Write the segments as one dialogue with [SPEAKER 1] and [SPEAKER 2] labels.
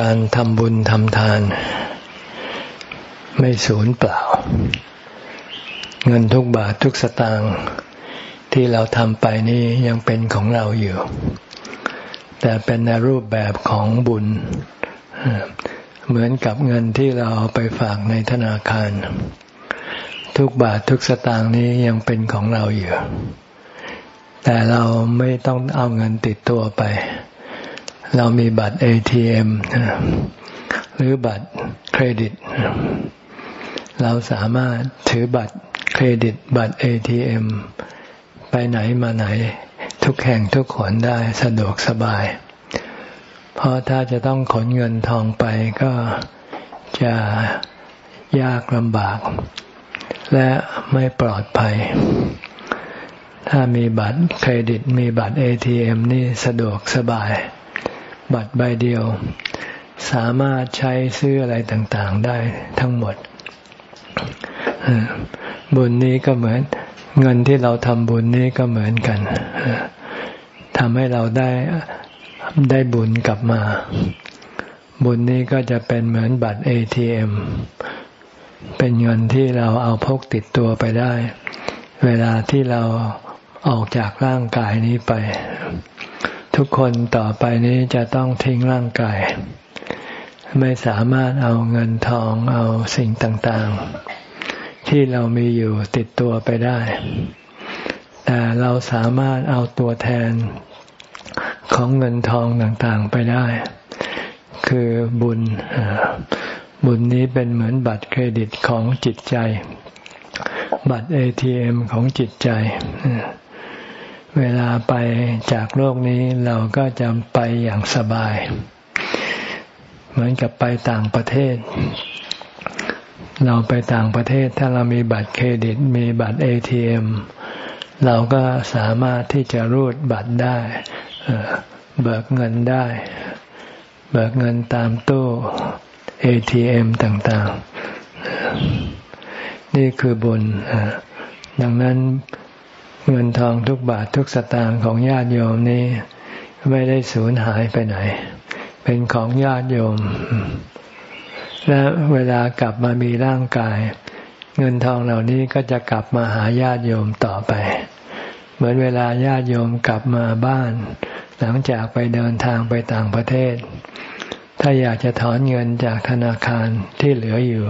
[SPEAKER 1] การทำบุญทำทาน ไม่สูญเปล่า เงินทุกบาททุกสตางค์ที่เราทำไปนี่ยังเป็นของเราอยู่ แต่เป็นในรูปแบบของบุญ เหมือนกับเงินที่เราเอาไปฝากในธนาคาร ทุกบาททุกสตางค์นี้ยังเป็นของเราอยู่ แต่เราไม่ต้องเอาเงินติดตัวไปเเรามีบัตร ATM หรือบัตรเครดิต เราสามารถถือบัตรเครดิตบัตร ATM ไปไหนมาไหน ทุกแห่งทุกขนได้สะดวกสบาย เพราะถ้าจะต้องขนเงินทองไปก็จะยากลำบาก และไม่ปลอดภัย ถ้ามีบัตรเครดิตมีบัตร ATM นี่สะดวกสบาย บัตรใบเดียว สามารถใช้ซื้ออะไรต่างๆได้ทั้งหมด บุญนี้ก็เหมือน เงินที่เราทำบุญนี้ก็เหมือนกันทำให้เราได้ได้บุญกลับมา บุญนี้ก็จะเป็นเหมือนบัตร ATM เป็นเงินที่เราเอาพกติดตัวไปได้ เวลาที่เราออกจากร่างกายนี้ไป ทุกคนต่อไปนี้จะต้องทิ้งร่างกาย ไม่สามารถเอาเงินทองเอาสิ่งต่างๆ ที่เรามีอยู่ติดตัวไปได้ แต่เราสามารถเอาตัวแทนของเงินทองต่างๆไปได้ คือบุญ บุญนี้เป็นเหมือนบัตรเครดิตของจิตใจ บัตรเอทีเอมของจิตใจ เวลาไปจากโลกนี้เราก็จะไปอย่างสบาย เหมือนกับไปต่างประเทศ เราไปต่างประเทศถ้าเรามีบัตรเครดิต มีบัตรเอทีเอ็มเราก็สามารถที่จะรูดบัตรได้ เบิกเงินได้ เบิกเงินตามตู้เอทีเอ็มต่างๆ นี่คือบุญดังนั้น เงินทองทุกบาททุกสตางค์ของญาติโยมนี้ ไม่ได้สูญหายไปไหน เป็นของญาติโยม และเวลากลับมามีร่างกาย เงินทองเหล่านี้ก็จะกลับมาหาญาติโยมต่อไป เหมือนเวลาญาติโยมกลับมาบ้าน หลังจากไปเดินทางไปต่างประเทศ ถ้าอยากจะถอนเงินจากธนาคารที่เหลืออยู่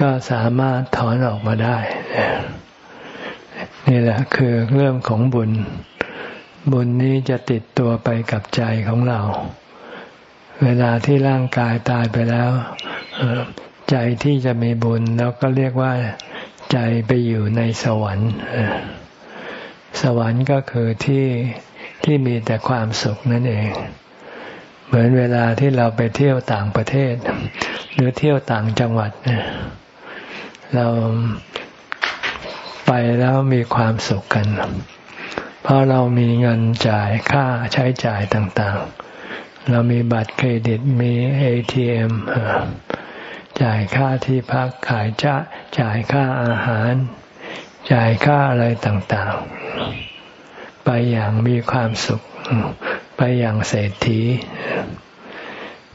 [SPEAKER 1] ก็สามารถถอนออกมาได้ นี่แหละคือเรื่องของบุญ บุญนี้จะติดตัวไปกับใจของเรา เวลาที่ร่างกายตายไปแล้วใจที่จะมีบุญแล้วก็เรียกว่าใจไปอยู่ในสวรรค์สวรรค์ก็คือที่ที่มีแต่ความสุขนั่นเอง เหมือนเวลาที่เราไปเที่ยวต่างประเทศ หรือเที่ยวต่างจังหวัดเรา ไปแล้วมีความสุขกัน เพราะเรามีเงินจ่ายค่าใช้จ่ายต่างๆ เรามีบัตรเครดิตมีเอทีเอ็มจ่ายค่าที่พักขายจะจ่ายค่าอาหาร จ่ายค่าอะไรต่างๆ ไปอย่างมีความสุข ไปอย่างเศรษฐี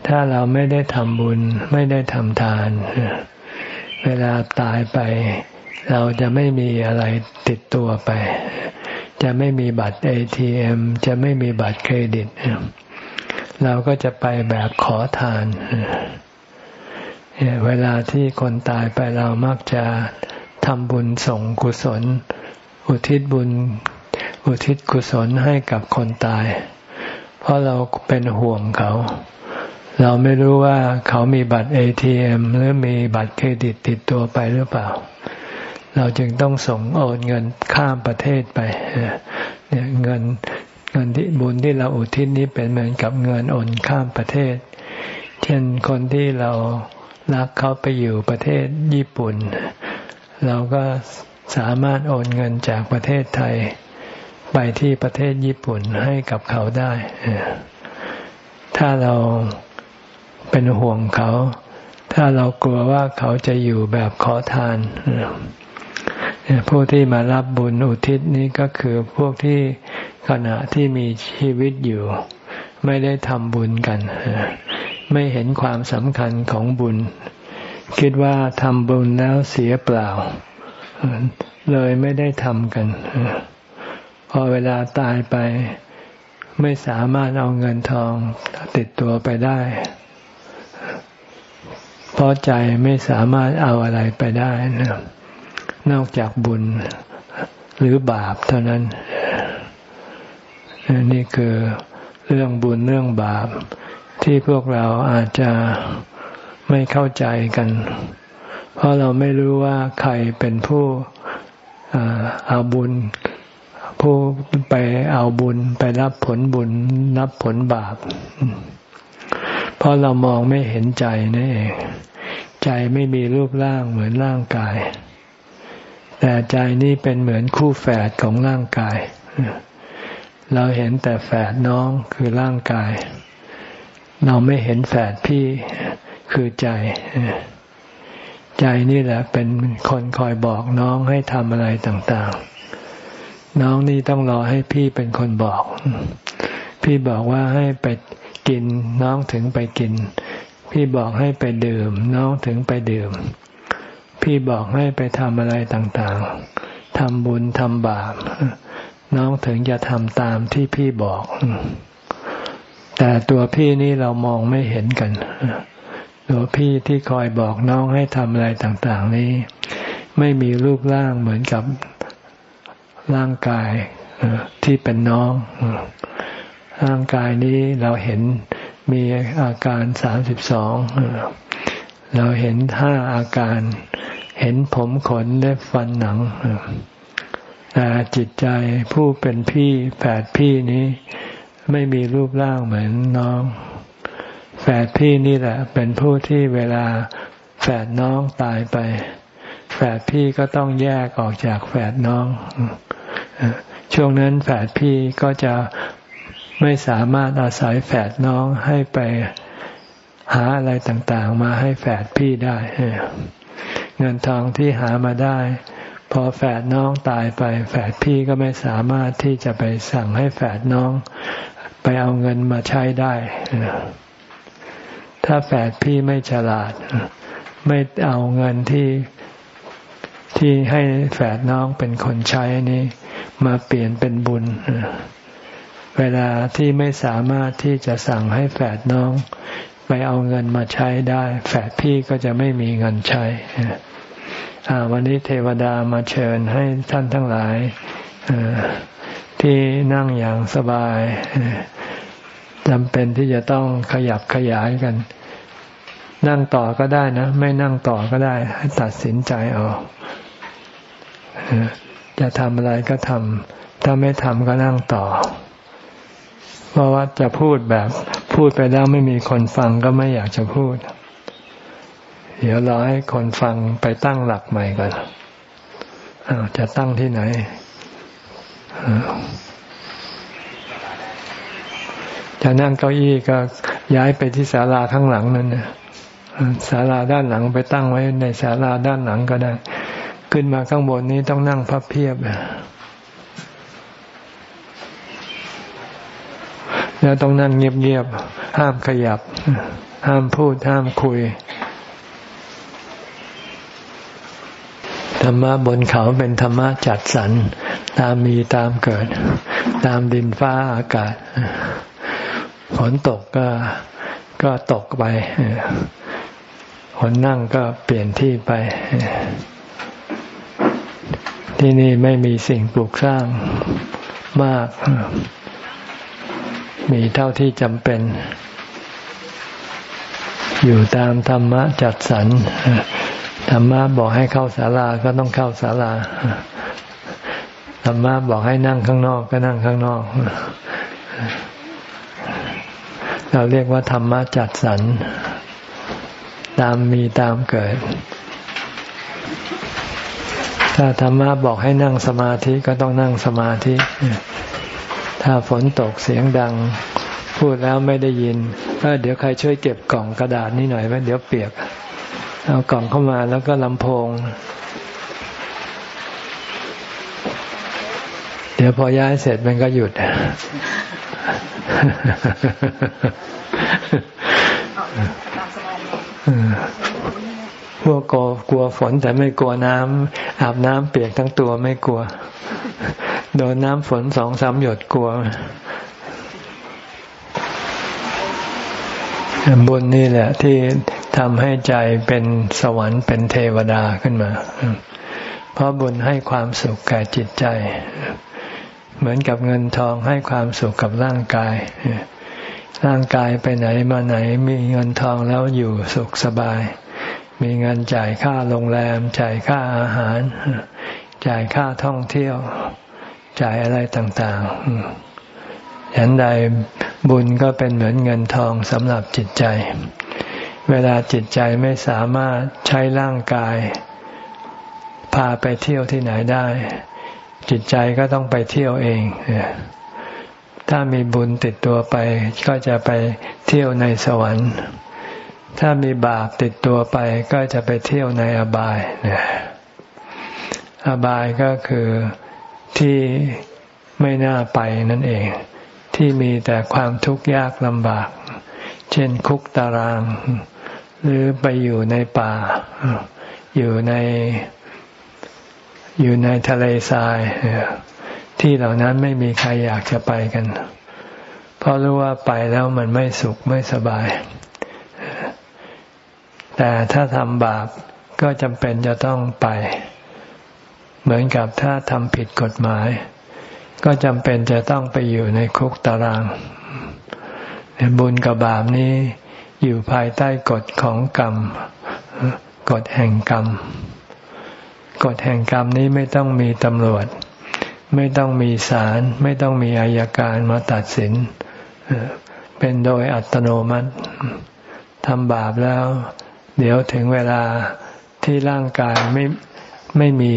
[SPEAKER 1] ถ้าเราไม่ได้ทำบุญไม่ได้ทำทาน เวลาตายไป เราจะไม่มีอะไรติดตัวไป จะไม่มีบัตรเอทีเอ็มจะไม่มีบัตรเครดิต เราก็จะไปแบบขอทาน เวลาที่คนตายไปเรามักจะทำบุญส่งกุศล อุทิศบุญ อุทิศกุศลให้กับคนตาย เพราะเราเป็นห่วงเขา เราไม่รู้ว่าเขามีบัตรเอทีเอ็มหรือมีบัตรเครดิตติดตัวไปหรือเปล่า เราจึงต้องส่งโอนเงินข้ามประเทศไปเนี่ยเงินเงินที่บุญที่เราอุทิศนี้เป็นเหมือนกับเงินโอนข้ามประเทศ เช่นคนที่เรารักเขาไปอยู่ประเทศญี่ปุ่น เราก็สามารถโอนเงินจากประเทศไทย ไปที่ประเทศญี่ปุ่นให้กับเขาได้ ถ้าเราเป็นห่วงเขา ถ้าเรากลัวว่าเขาจะอยู่แบบขอทาน ผู้ที่มารับบุญอุทิศนี้ก็คือพวกที่ขณะที่มีชีวิตอยู่ ไม่ได้ทำบุญกัน ไม่เห็นความสำคัญของบุญ คิดว่าทำบุญแล้วเสียเปล่า เลยไม่ได้ทำกัน พอเวลาตายไป ไม่สามารถเอาเงินทองติดตัวไปได้ เพราะใจไม่สามารถเอาอะไรไปได้นะ นอกจากบุญหรือบาปเท่านั้น นี่คือเรื่องบุญเรื่องบาป ที่พวกเราอาจจะไม่เข้าใจกัน เพราะเราไม่รู้ว่าใครเป็นผู้เอาบุญ ผู้ไปเอาบุญไปรับผลบุญรับผลบาป เพราะเรามองไม่เห็นใจนั่นเอง ใจไม่มีรูปร่างเหมือนร่างกาย แต่ใจนี่เป็นเหมือนคู่แฝดของร่างกาย เราเห็นแต่แฝดน้องคือร่างกาย เราไม่เห็นแฝดพี่คือใจ ใจนี่แหละเป็นคนคอยบอกน้องให้ทำอะไรต่างๆ น้องนี่ต้องรอให้พี่เป็นคนบอก พี่บอกว่าให้ไปกินน้องถึงไปกิน พี่บอกให้ไปดื่ม น้องถึงไปดื่ม พี่บอกให้ไปทำอะไรต่างๆทำบุญทำบาปน้องถึงจะทำตามที่พี่บอก แต่ตัวพี่นี่เรามองไม่เห็นกันตัวพี่ที่คอยบอกน้องให้ทำอะไรต่าง ๆ นี้ ไม่มีรูปร่างเหมือนกับร่างกายที่เป็นน้อง ร่างกายนี้เราเห็นมีอาการสามสิบสอง เราเห็นห้าอาการ เห็นผมขนเล็บฟันหนังแต่จิตใจผู้เป็นพี่แฝดพี่นี้ ไม่มีรูปร่างเหมือนน้อง แฝดพี่นี่แหละ เป็นผู้ที่เวลาแฝดน้องตายไป แฝดพี่ก็ต้องแยกออกจากแฝดน้อง ช่วงนั้นแฝดพี่ก็จะไม่สามารถอาศัยแฝดน้องให้ไป หาอะไรต่างๆ มาให้แฝดพี่ได้เงินทองที่หามาได้ พอแฝดน้องตายไป แฝดพี่ก็ไม่สามารถที่จะไปสั่งให้แฝดน้อง ไปเอาเงินมาใช้ได้ถ้าแฝดพี่ไม่ฉลาด ไม่เอาเงินที่ที่ให้แฝดน้องเป็นคนใช้นี้ มาเปลี่ยนเป็นบุญเวลาที่ไม่สามารถที่จะสั่งให้แฝดน้อง ไปเอาเงินมาใช้ได้ แฝดพี่ก็จะไม่มีเงินใช้วันนี้เทวดามาเชิญให้ท่านทั้งหลายที่นั่งอย่างสบายจำเป็นที่จะต้องขยับขยายกัน นั่งต่อก็ได้นะ ไม่นั่งต่อก็ได้ให้ตัดสินใจเอาจะทำอะไรก็ทำถ้าไม่ทำก็นั่งต่อ เพราะว่าจะพูดแบบพูดไปแล้วไม่มีคนฟังก็ไม่อยากจะพูด เดี๋ยวรอให้คนฟังไปตั้งหลักใหม่ก่อนอาจะตั้งที่ไหนจะนั่งเก้าอี้ก็ย้ายไปที่ศาลาข้างหลังนั่นนะศาลาด้านหลังไปตั้งไว้ในศาลาด้านหลังก็ได้ ขึ้นมาข้างบนนี้ต้องนั่งพับเพียบอะ แล้วต้องนั่งเงียบๆห้ามขยับ ห้ามพูดห้ามคุยธรรมะบนเขาเป็นธรรมะจัดสรรตามมีตามเกิด ตามดินฟ้าอากาศฝนตกก็ก็ตกไปคนนั่งก็เปลี่ยนที่ไป ที่นี่ไม่มีสิ่งปลูกสร้างมาก มีเท่าที่จำเป็น อยู่ตามธรรมะจัดสรรธรรมะบอกให้เข้าศาลาก็ต้องเข้าศาลาธรรมะบอกให้นั่งข้างนอกก็นั่งข้างนอก เราเรียกว่าธรรมะจัดสรรตามมีตามเกิด ถ้าธรรมะบอกให้นั่งสมาธิก็ต้องนั่งสมาธิ ถ้าฝนตกเสียงดัง พูดแล้วไม่ได้ยินเดี๋ยวใครช่วยเก็บกล่องกระดาษนี่หน่อยไหมเดี๋ยวเปียก เอากล่องเข้ามาแล้วก็ลำโพง เดี๋ยวพอย้ายเสร็จมันก็หยุดพ วกกลัวกลัวฝนแต่ไม่กลัวน้ำอาบน้ำเปียกทั้งตัวไม่กลัว โดนน้ำฝนสองสามหยดกลัว บุญนี่แหละ ที่ทำให้ใจเป็นสวรรค์เป็นเทวดาขึ้นมา เพราะบุญให้ความสุขแก่จิตใจ เหมือนกับเงินทองให้ความสุขกับร่างกายร่างกายไปไหนมาไหนมีเงินทองแล้วอยู่สุขสบาย มีเงินจ่ายค่าโรงแรม จ่ายค่าอาหาร จ่ายค่าท่องเที่ยว จ่ายอะไรต่างๆฉันใดบุญก็เป็นเหมือนเงินทองสำหรับจิตใจ เวลาจิตใจไม่สามารถใช้ร่างกาย พาไปเที่ยวที่ไหนได้ จิตใจก็ต้องไปเที่ยวเองถ้ามีบุญติดตัวไปก็จะไปเที่ยวในสวรรค์ ถ้ามีบาปติดตัวไปก็จะไปเที่ยวในอบายอบายก็คือที่ไม่น่าไปนั่นเอง ที่มีแต่ความทุกข์ยากลำบาก เช่นคุกตาราง หรือไปอยู่ในป่า อยู่ในอยู่ในทะเลทราย ที่เหล่านั้นไม่มีใครอยากจะไปกัน เพราะรู้ว่าไปแล้วมันไม่สุขไม่สบาย แต่ถ้าทำบาปก็จำเป็นจะต้องไป เหมือนกับถ้าทำผิดกฎหมาย ก็จำเป็นจะต้องไปอยู่ในคุกตาราง บุญกับบาปนี้อยู่ภายใต้กฎของกรรม กฎแห่งกรรม กฎแห่งกรรมนี้ไม่ต้องมีตำรวจ ไม่ต้องมีศาลไม่ต้องมีอายการมาตัดสิน เป็นโดยอัตโนมัติทำบาปแล้ว เดี๋ยวถึงเวลาที่ร่างกายไม่ไม่มี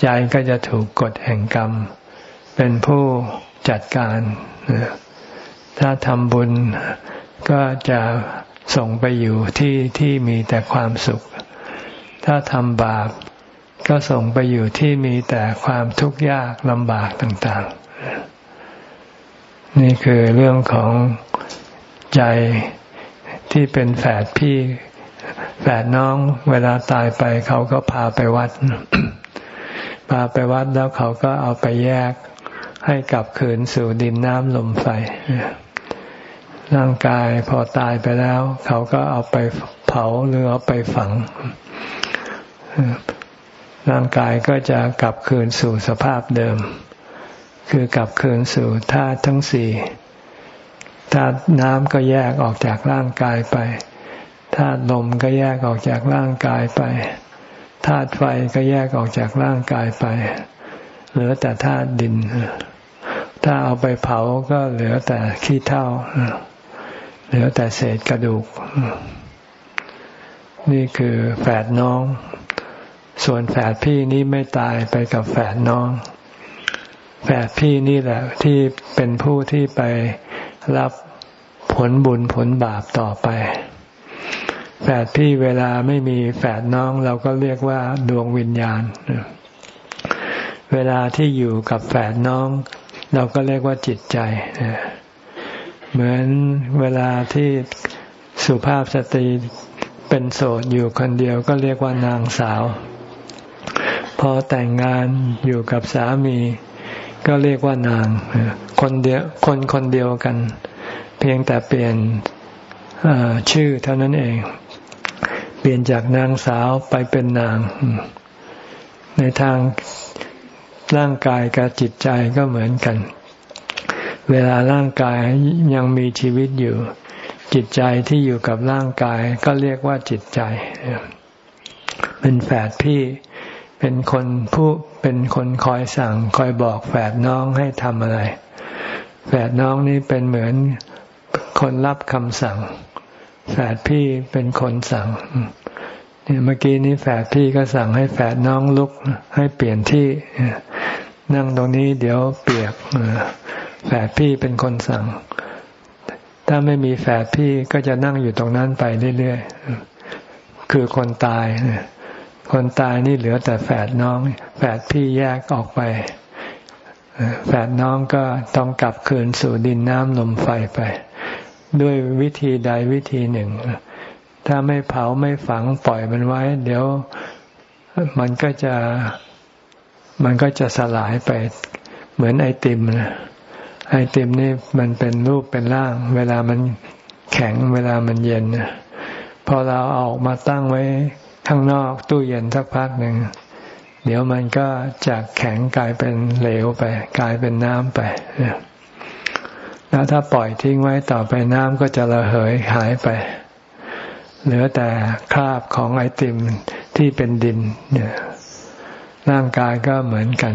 [SPEAKER 1] ใจก็จะถูกกฎแห่งกรรม เป็นผู้จัดการ ถ้าทำบุญก็จะส่งไปอยู่ที่ที่มีแต่ความสุข ถ้าทำบาปก็ส่งไปอยู่ที่มีแต่ความทุกข์ยากลำบากต่างๆ นี่คือเรื่องของใจที่เป็นแฝดพี่ แฝดน้องเวลาตายไปเขาก็พาไปวัด พาไปวัดแล้วเขาก็เอาไปแยกให้กลับคืนสู่ดินน้ำลมไฟ ร่างกายพอตายไปแล้ว เขาก็เอาไปเผาหรือเอาไปฝัง ร่างกายก็จะกลับคืนสู่สภาพเดิม คือกลับคืนสู่ธาตุทั้งสี่ธาตุน้ำก็แยกออกจากร่างกายไป ธาตุลมก็แยกออกจากร่างกายไปธาตุไฟก็แยกออกจากร่างกายไป เหลือแต่ธาตุดิน ถ้าเอาไปเผาก็เหลือแต่ขี้เถ้าเหลือแต่เศษกระดูก นี่คือแฝดน้อง ส่วนแฝดพี่นี้ไม่ตายไปกับแฝดน้อง แฝดพี่นี่แหละที่เป็นผู้ที่ไปรับผลบุญผลบาปต่อไป แฝดพี่เวลาไม่มีแฝดน้องเราก็เรียกว่าดวงวิญญาณ เวลาที่อยู่กับแฝดน้อง เราก็เรียกว่าจิตใจ เหมือนเวลาที่สุภาพสตรีเป็นโสดอยู่คนเดียวก็เรียกว่านางสาว พอแต่งงานอยู่กับสามีก็เรียกว่านางคนเดียวคนคนเดียวกัน เพียงแต่เปลี่ยนชื่อเท่านั้นเอง เปลี่ยนจากนางสาวไปเป็นนาง ในทางร่างกายกับจิตใจก็เหมือนกัน เวลาร่างกายยังมีชีวิตอยู่ จิตใจที่อยู่กับร่างกายก็เรียกว่าจิตใจ เป็นแฝดพี่เป็นคนผู้เป็นคนคอยสั่งคอยบอกแฝดน้องให้ทำอะไร แฝดน้องนี่เป็นเหมือนคนรับคำสั่ง แฝดพี่เป็นคนสั่งเนี่ยเมื่อกี้นี้แฝดพี่ก็สั่งให้แฝดน้องลุกให้เปลี่ยนที่นั่งตรงนี้เดี๋ยวเปียกแฝดพี่เป็นคนสั่ง ถ้าไม่มีแฝดพี่ก็จะนั่งอยู่ตรงนั้นไปเรื่อยๆคือคนตายคนตายนี่เหลือแต่แฝดน้อง แฝดพี่แยกออกไปแฝดน้องก็ต้องกลับคืนสู่ดินน้ำลมไฟไป ด้วยวิธีใดวิธีหนึ่ง ถ้าไม่เผาไม่ฝังปล่อยมันไว้ เดี๋ยวมันก็จะมันก็จะสลายไปเหมือนไอติมนะไอติมนี่มันเป็นรูปเป็นร่าง เวลามันแข็งเวลามันเย็นพอเราเอาออกมาตั้งไว้ข้างนอกตู้เย็นสักพักหนึ่งเดี๋ยวมันก็จากแข็งกลายเป็นเหลวไป กลายเป็นน้ำไป แล้วถ้าปล่อยทิ้งไว้ต่อไปน้ำก็จะระเหยหายไป เหลือแต่คราบของไอติมที่เป็นดินเนี่ยร่างกายก็เหมือนกัน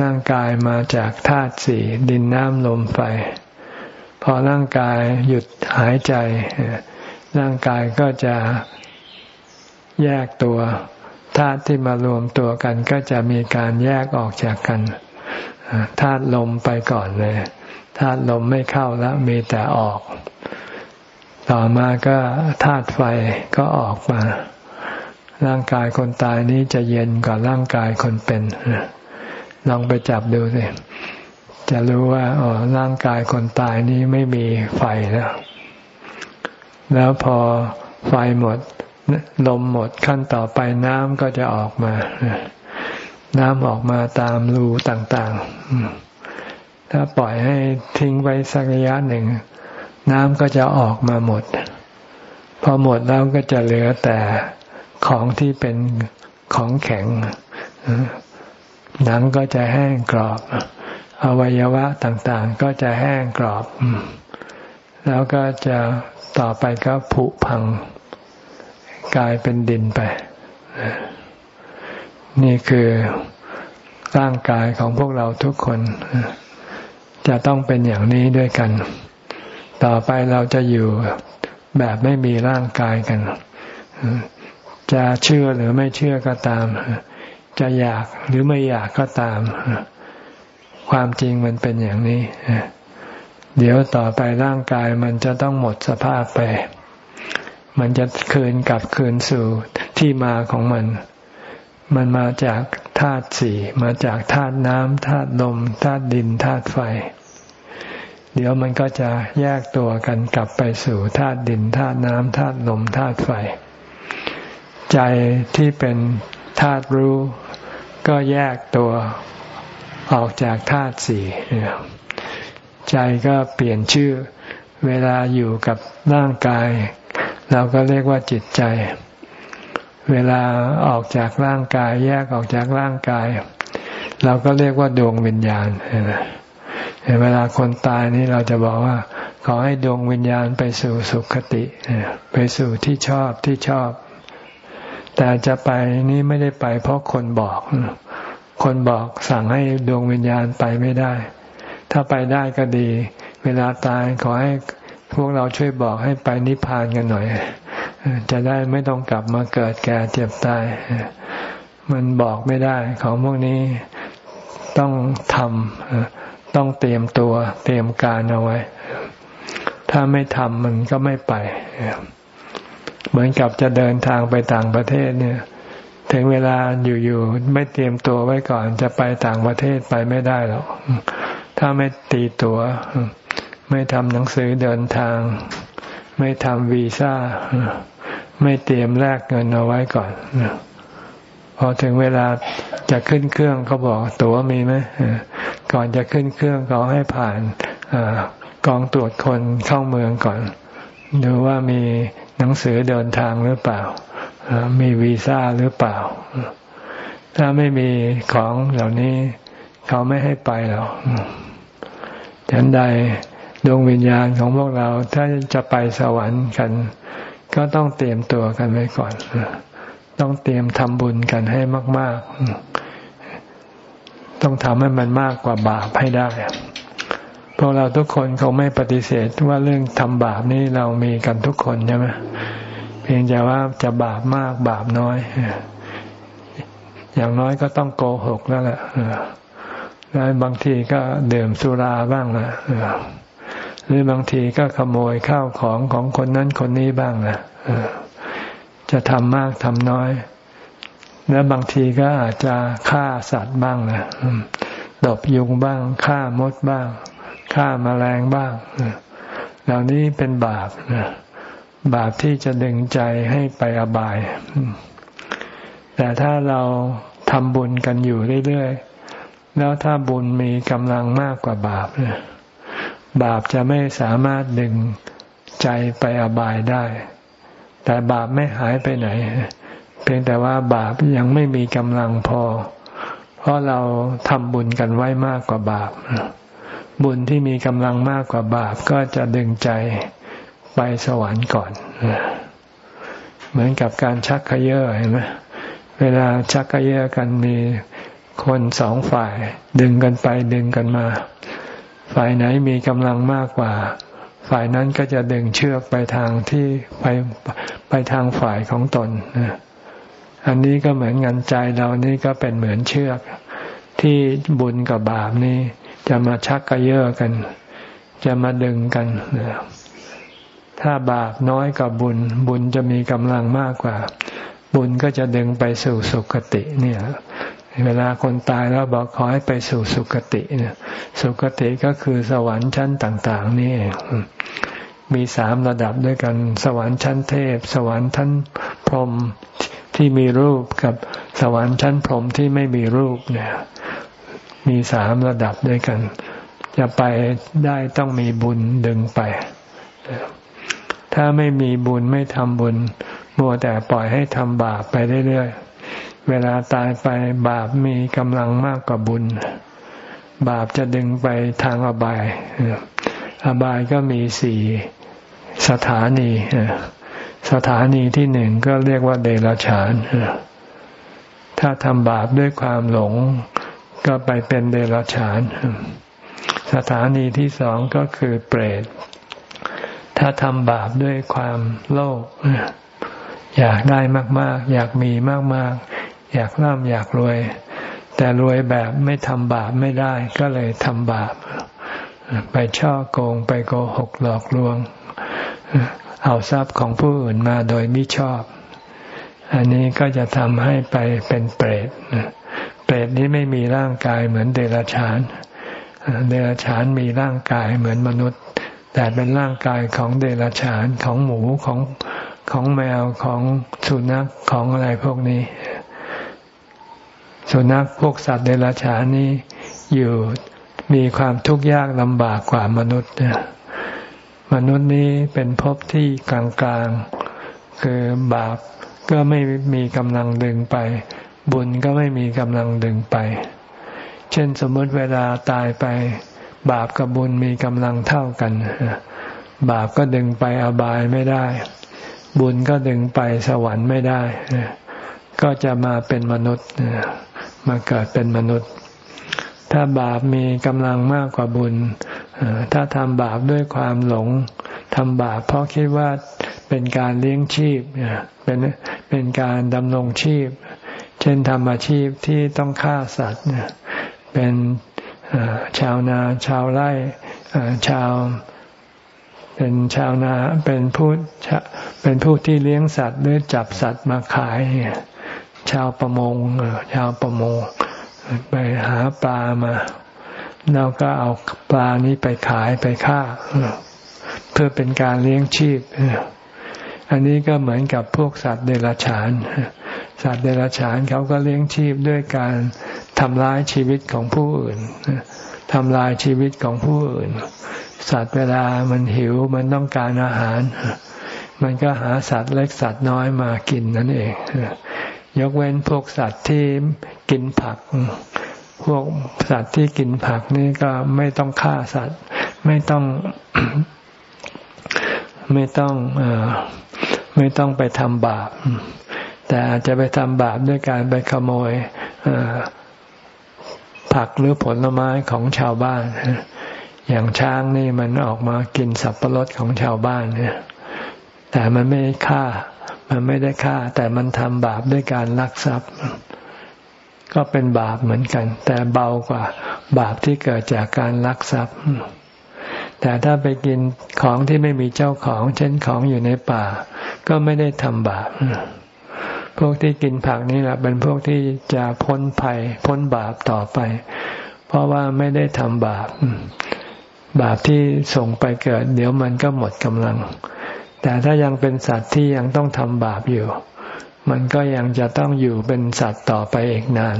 [SPEAKER 1] ร่างกายมาจากธาตุสี่ดินน้ำลมไฟพอร่างกายหยุดหายใจ ร่างกายก็จะแยกตัวธาตุที่มารวมตัวกันก็จะมีการแยกออกจากกันธาตุลมไปก่อนเลย ธาตุลมไม่เข้าแล้วมีแต่ออก ต่อมาก็ธาตุไฟก็ออกมา ร่างกายคนตายนี้จะเย็นกว่าร่างกายคนเป็นลองไปจับดูสิจะรู้ว่าอ๋อร่างกายคนตายนี้ไม่มีไฟแล้ว แล้วพอไฟหมดลมหมดขั้นต่อไปน้ำก็จะออกมา น้ำออกมาตามรูต่าง ๆ ถ้าปล่อยให้ทิ้งไว้สักระยะหนึ่ง น้ำก็จะออกมาหมด พอหมดแล้วก็จะเหลือแต่ของที่เป็นของแข็ง หนังก็จะแห้งกรอบ อวัยวะต่างๆ ก็จะแห้งกรอบ แล้วก็จะต่อไปก็ผุพัง กลายเป็นดินไป นี่คือร่างกายของพวกเราทุกคน จะต้องเป็นอย่างนี้ด้วยกัน ต่อไปเราจะอยู่แบบไม่มีร่างกายกัน จะเชื่อหรือไม่เชื่อก็ตาม จะอยากหรือไม่อยากก็ตาม ความจริงมันเป็นอย่างนี้ เดี๋ยวต่อไปร่างกายมันจะต้องหมดสภาพไป มันจะคืนกลับคืนสู่ที่มาของมัน มันมาจากธาตุสี่มาจากธาตุน้ำธาตุลมธาตุดินธาตุไฟ เดี๋ยวมันก็จะแยกตัวกันกลับไปสู่ธาตุดินธาตุน้ำธาตุลมธาตุไฟ ใจที่เป็นธาตุรู้ ก็แยกตัวออกจากธาตุสี่ใจก็เปลี่ยนชื่อเวลาอยู่กับร่างกาย เราก็เรียกว่าจิตใจ เวลาออกจากร่างกาย แยกออกจากร่างกาย เราก็เรียกว่าดวงวิญญาณเวลาคนตายนี่เราจะบอกว่า ขอให้ดวงวิญญาณไปสู่สุคติไปสู่ที่ชอบที่ชอบ แต่จะไปนี่ไม่ได้ไปเพราะคนบอก คนบอกสั่งให้ดวงวิญญาณไปไม่ได้ ถ้าไปได้ก็ดี เวลาตายขอให้พวกเราช่วยบอกให้ไปนิพพานกันหน่อย จะได้ไม่ต้องกลับมาเกิดแก่เจ็บตาย มันบอกไม่ได้ ของพวกนี้ต้องทำต้องเตรียมตัว เตรียมการเอาไว้ ถ้าไม่ทำมันก็ไม่ไป เหมือนกับจะเดินทางไปต่างประเทศเนี่ย ถึงเวลาอยู่ๆไม่เตรียมตัวไว้ก่อน จะไปต่างประเทศไปไม่ได้หรอกถ้าไม่ตีตัว ไม่ทำหนังสือเดินทาง ไม่ทำวีซ่า ไม่เตรียมแลกเงินเอาไว้ก่อนพอถึงเวลาจะขึ้นเครื่องเขาบอกตั๋วมีไหมก่อนจะขึ้นเครื่องเขาให้ผ่านกองตรวจคนเข้าเมืองก่อนดูว่ามีหนังสือเดินทางหรือเปล่า มีวีซ่าหรือเปล่า ถ้าไม่มีของเหล่านี้ เขาไม่ให้ไปหรอกฉันใดดวงวิญญาณของพวกเราถ้าจะไปสวรรค์กัน ก็ต้องเตรียมตัวกันไว้ก่อน ต้องเตรียมทำบุญกันให้มาก ๆ ต้องทำให้มันมากกว่าบาปให้ได้พวกเราทุกคนเขาไม่ปฏิเสธว่าเรื่องทำบาปนี้เรามีกันทุกคนใช่ไหมเพียงแต่ว่าจะบาปมากบาปน้อย อย่างน้อยก็ต้องโกหกแล้วแหละแล้วบางทีก็ดื่มสุราบ้างนะ หรือบางทีก็ขโมยข้าวของของคนนั้นคนนี้บ้างนะจะทำมากทำน้อย แล้วบางทีก็อาจจะฆ่าสัตว์บ้างนะดบยุงบ้างฆ่ามดบ้างฆ่ามาแมลงบ้างเหล่านี้เป็นบาปนะบาปที่จะดึงใจให้ไปอบาย แต่ถ้าเราทำบุญกันอยู่เรื่อยๆ แล้วถ้าบุญมีกำลังมากกว่าบาปเนี่ย บาปจะไม่สามารถดึงใจไปอบายได้ แต่บาปไม่หายไปไหน เพียงแต่ว่าบาปยังไม่มีกำลังพอ เพราะเราทำบุญกันไว้มากกว่าบาป บุญที่มีกำลังมากกว่าบาปก็จะดึงใจไปสวรรค์ก่อน เหมือนกับการชักขยเยอะเห็นไหมเวลาชักขยเยอะกันมีคนสองฝ่าย ดึงกันไปดึงกันมา ฝ่ายไหนมีกำลังมากกว่า ฝ่ายนั้นก็จะดึงเชือกไปทางที่ไปไปทางฝ่ายของตน อันนี้ก็เหมือนงานใจเรานี่ก็เป็นเหมือนเชือก ที่บุญกับบาปนี่จะมาชักกระเยาะกัน จะมาดึงกัน ถ้าบาปน้อยกว่าบุญ บุญจะมีกำลังมากกว่า บุญก็จะดึงไปสู่สุคติเนี่ย เวลาคนตายแล้วบอกขอให้ไปสู่สุคติเนี่ยสุคติก็คือสวรรค์ชั้นต่าง ๆ นี่มีสามระดับด้วยกัน สวรรค์ชั้นเทพ สวรรค์ชั้นพรหมที่มีรูปกับสวรรค์ชั้นพรหมที่ไม่มีรูปเนี่ย มีสามระดับด้วยกัน จะไปได้ต้องมีบุญดึงไป ถ้าไม่มีบุญไม่ทำบุญ มัวแต่ปล่อยให้ทำบาปไปเรื่อยๆ เวลาตายไปบาปมีกำลังมากกว่าบุญ บาปจะดึงไปทางอบาย อบายก็มีสี่สถานี สถานีที่หนึ่งก็เรียกว่าเดรัจฉาน ถ้าทำบาปด้วยความหลง ก็ไปเป็นเดรัจฉาน สถานีที่สองก็คือเปรต ถ้าทำบาปด้วยความโลภอยากได้มาก ๆ อยากมีมากๆ อยากร่ำอยากรวย แต่รวยแบบไม่ทำบาปไม่ได้ก็เลยทำบาป ไปช่อโกงไปโกหกหลอกลวง เอาทรัพย์ของผู้อื่นมาโดยมิชอบ อันนี้ก็จะทำให้ไปเป็นเปรตเปรตนี้ไม่มีร่างกายเหมือนเดรัจฉานเดรัจฉานมีร่างกายเหมือนมนุษย์ แต่เป็นร่างกายของเดรัจฉานของหมูของของแมวของสุนัขของอะไรพวกนี้ สุนัขพวกสัตว์เดรัจฉานนี้อยู่มีความทุกข์ยากลำบากกว่ามนุษย์มนุษย์นี้เป็นภพที่กลางๆ คือบาปก็ไม่มีกำลังดึงไป บุญก็ไม่มีกำลังดึงไป เช่นสมมติเวลาตายไป บาปกับบุญมีกำลังเท่ากัน บาปก็ดึงไปอบายไม่ได้ บุญก็ดึงไปสวรรค์ไม่ได้ ก็จะมาเป็นมนุษย์ มาเกิดเป็นมนุษย์ ถ้าบาปมีกำลังมากกว่าบุญ ถ้าทำบาปด้วยความหลงทำบาปเพราะคิดว่าเป็นการเลี้ยงชีพเป็นเป็นการดำรงชีพ เช่นทำอาชีพที่ต้องฆ่าสัตว์เป็นชาวนาชาวไร่ชาวเป็นชาวนาเป็นผู้เป็นผู้ที่เลี้ยงสัตว์หรือจับสัตว์มาขาย ชาวประมงชาวประมง ไปหาปลามาแล้วก็เอาปลานี้ไปขายไปฆ่าเพื่อเป็นการเลี้ยงชีพอันนี้ก็เหมือนกับพวกสัตว์เดรัจฉาน สัตว์เดรัจฉานเขาก็เลี้ยงชีพด้วยการทำร้ายชีวิตของผู้อื่นทำลายชีวิตของผู้อื่น สัตว์เวลามันหิวมันต้องการอาหาร มันก็หาสัตว์เล็กสัตว์น้อยมากินนั่นเอง ยกเว้นพวกสัตว์ที่กินผัก พวกสัตว์ที่กินผักนี่ก็ไม่ต้องฆ่าสัตว์ ไม่ต้อง ไม่ต้องอไม่ต้องไปทำบาป แต่อาจจะไปทำบาปด้วยการไปขโมยผักหรือผลไม้ของชาวบ้าน อย่างช้างนี่มันออกมากินสับปะรดของชาวบ้านเนี่ยแต่มันไม่ฆ่า มันไม่ได้ฆ่า แต่มันทำบาปด้วยการลักทรัพย์ ก็เป็นบาปเหมือนกัน แต่เบากว่า บาปที่เกิดจากการลักทรัพย์ แต่ถ้าไปกินของที่ไม่มีเจ้าของ เช่นของอยู่ในป่า ก็ไม่ได้ทำบาปพวกที่กินผักนี่แหละเป็นพวกที่จะพ้นภัย พ้นบาปต่อไป เพราะว่าไม่ได้ทำบาป บาปที่ส่งไปเกิด เดี๋ยวมันก็หมดกำลัง แต่ถ้ายังเป็นสัตว์ที่ยังต้องทำบาปอยู่ มันก็ยังจะต้องอยู่เป็นสัตว์ต่อไปอีกนาน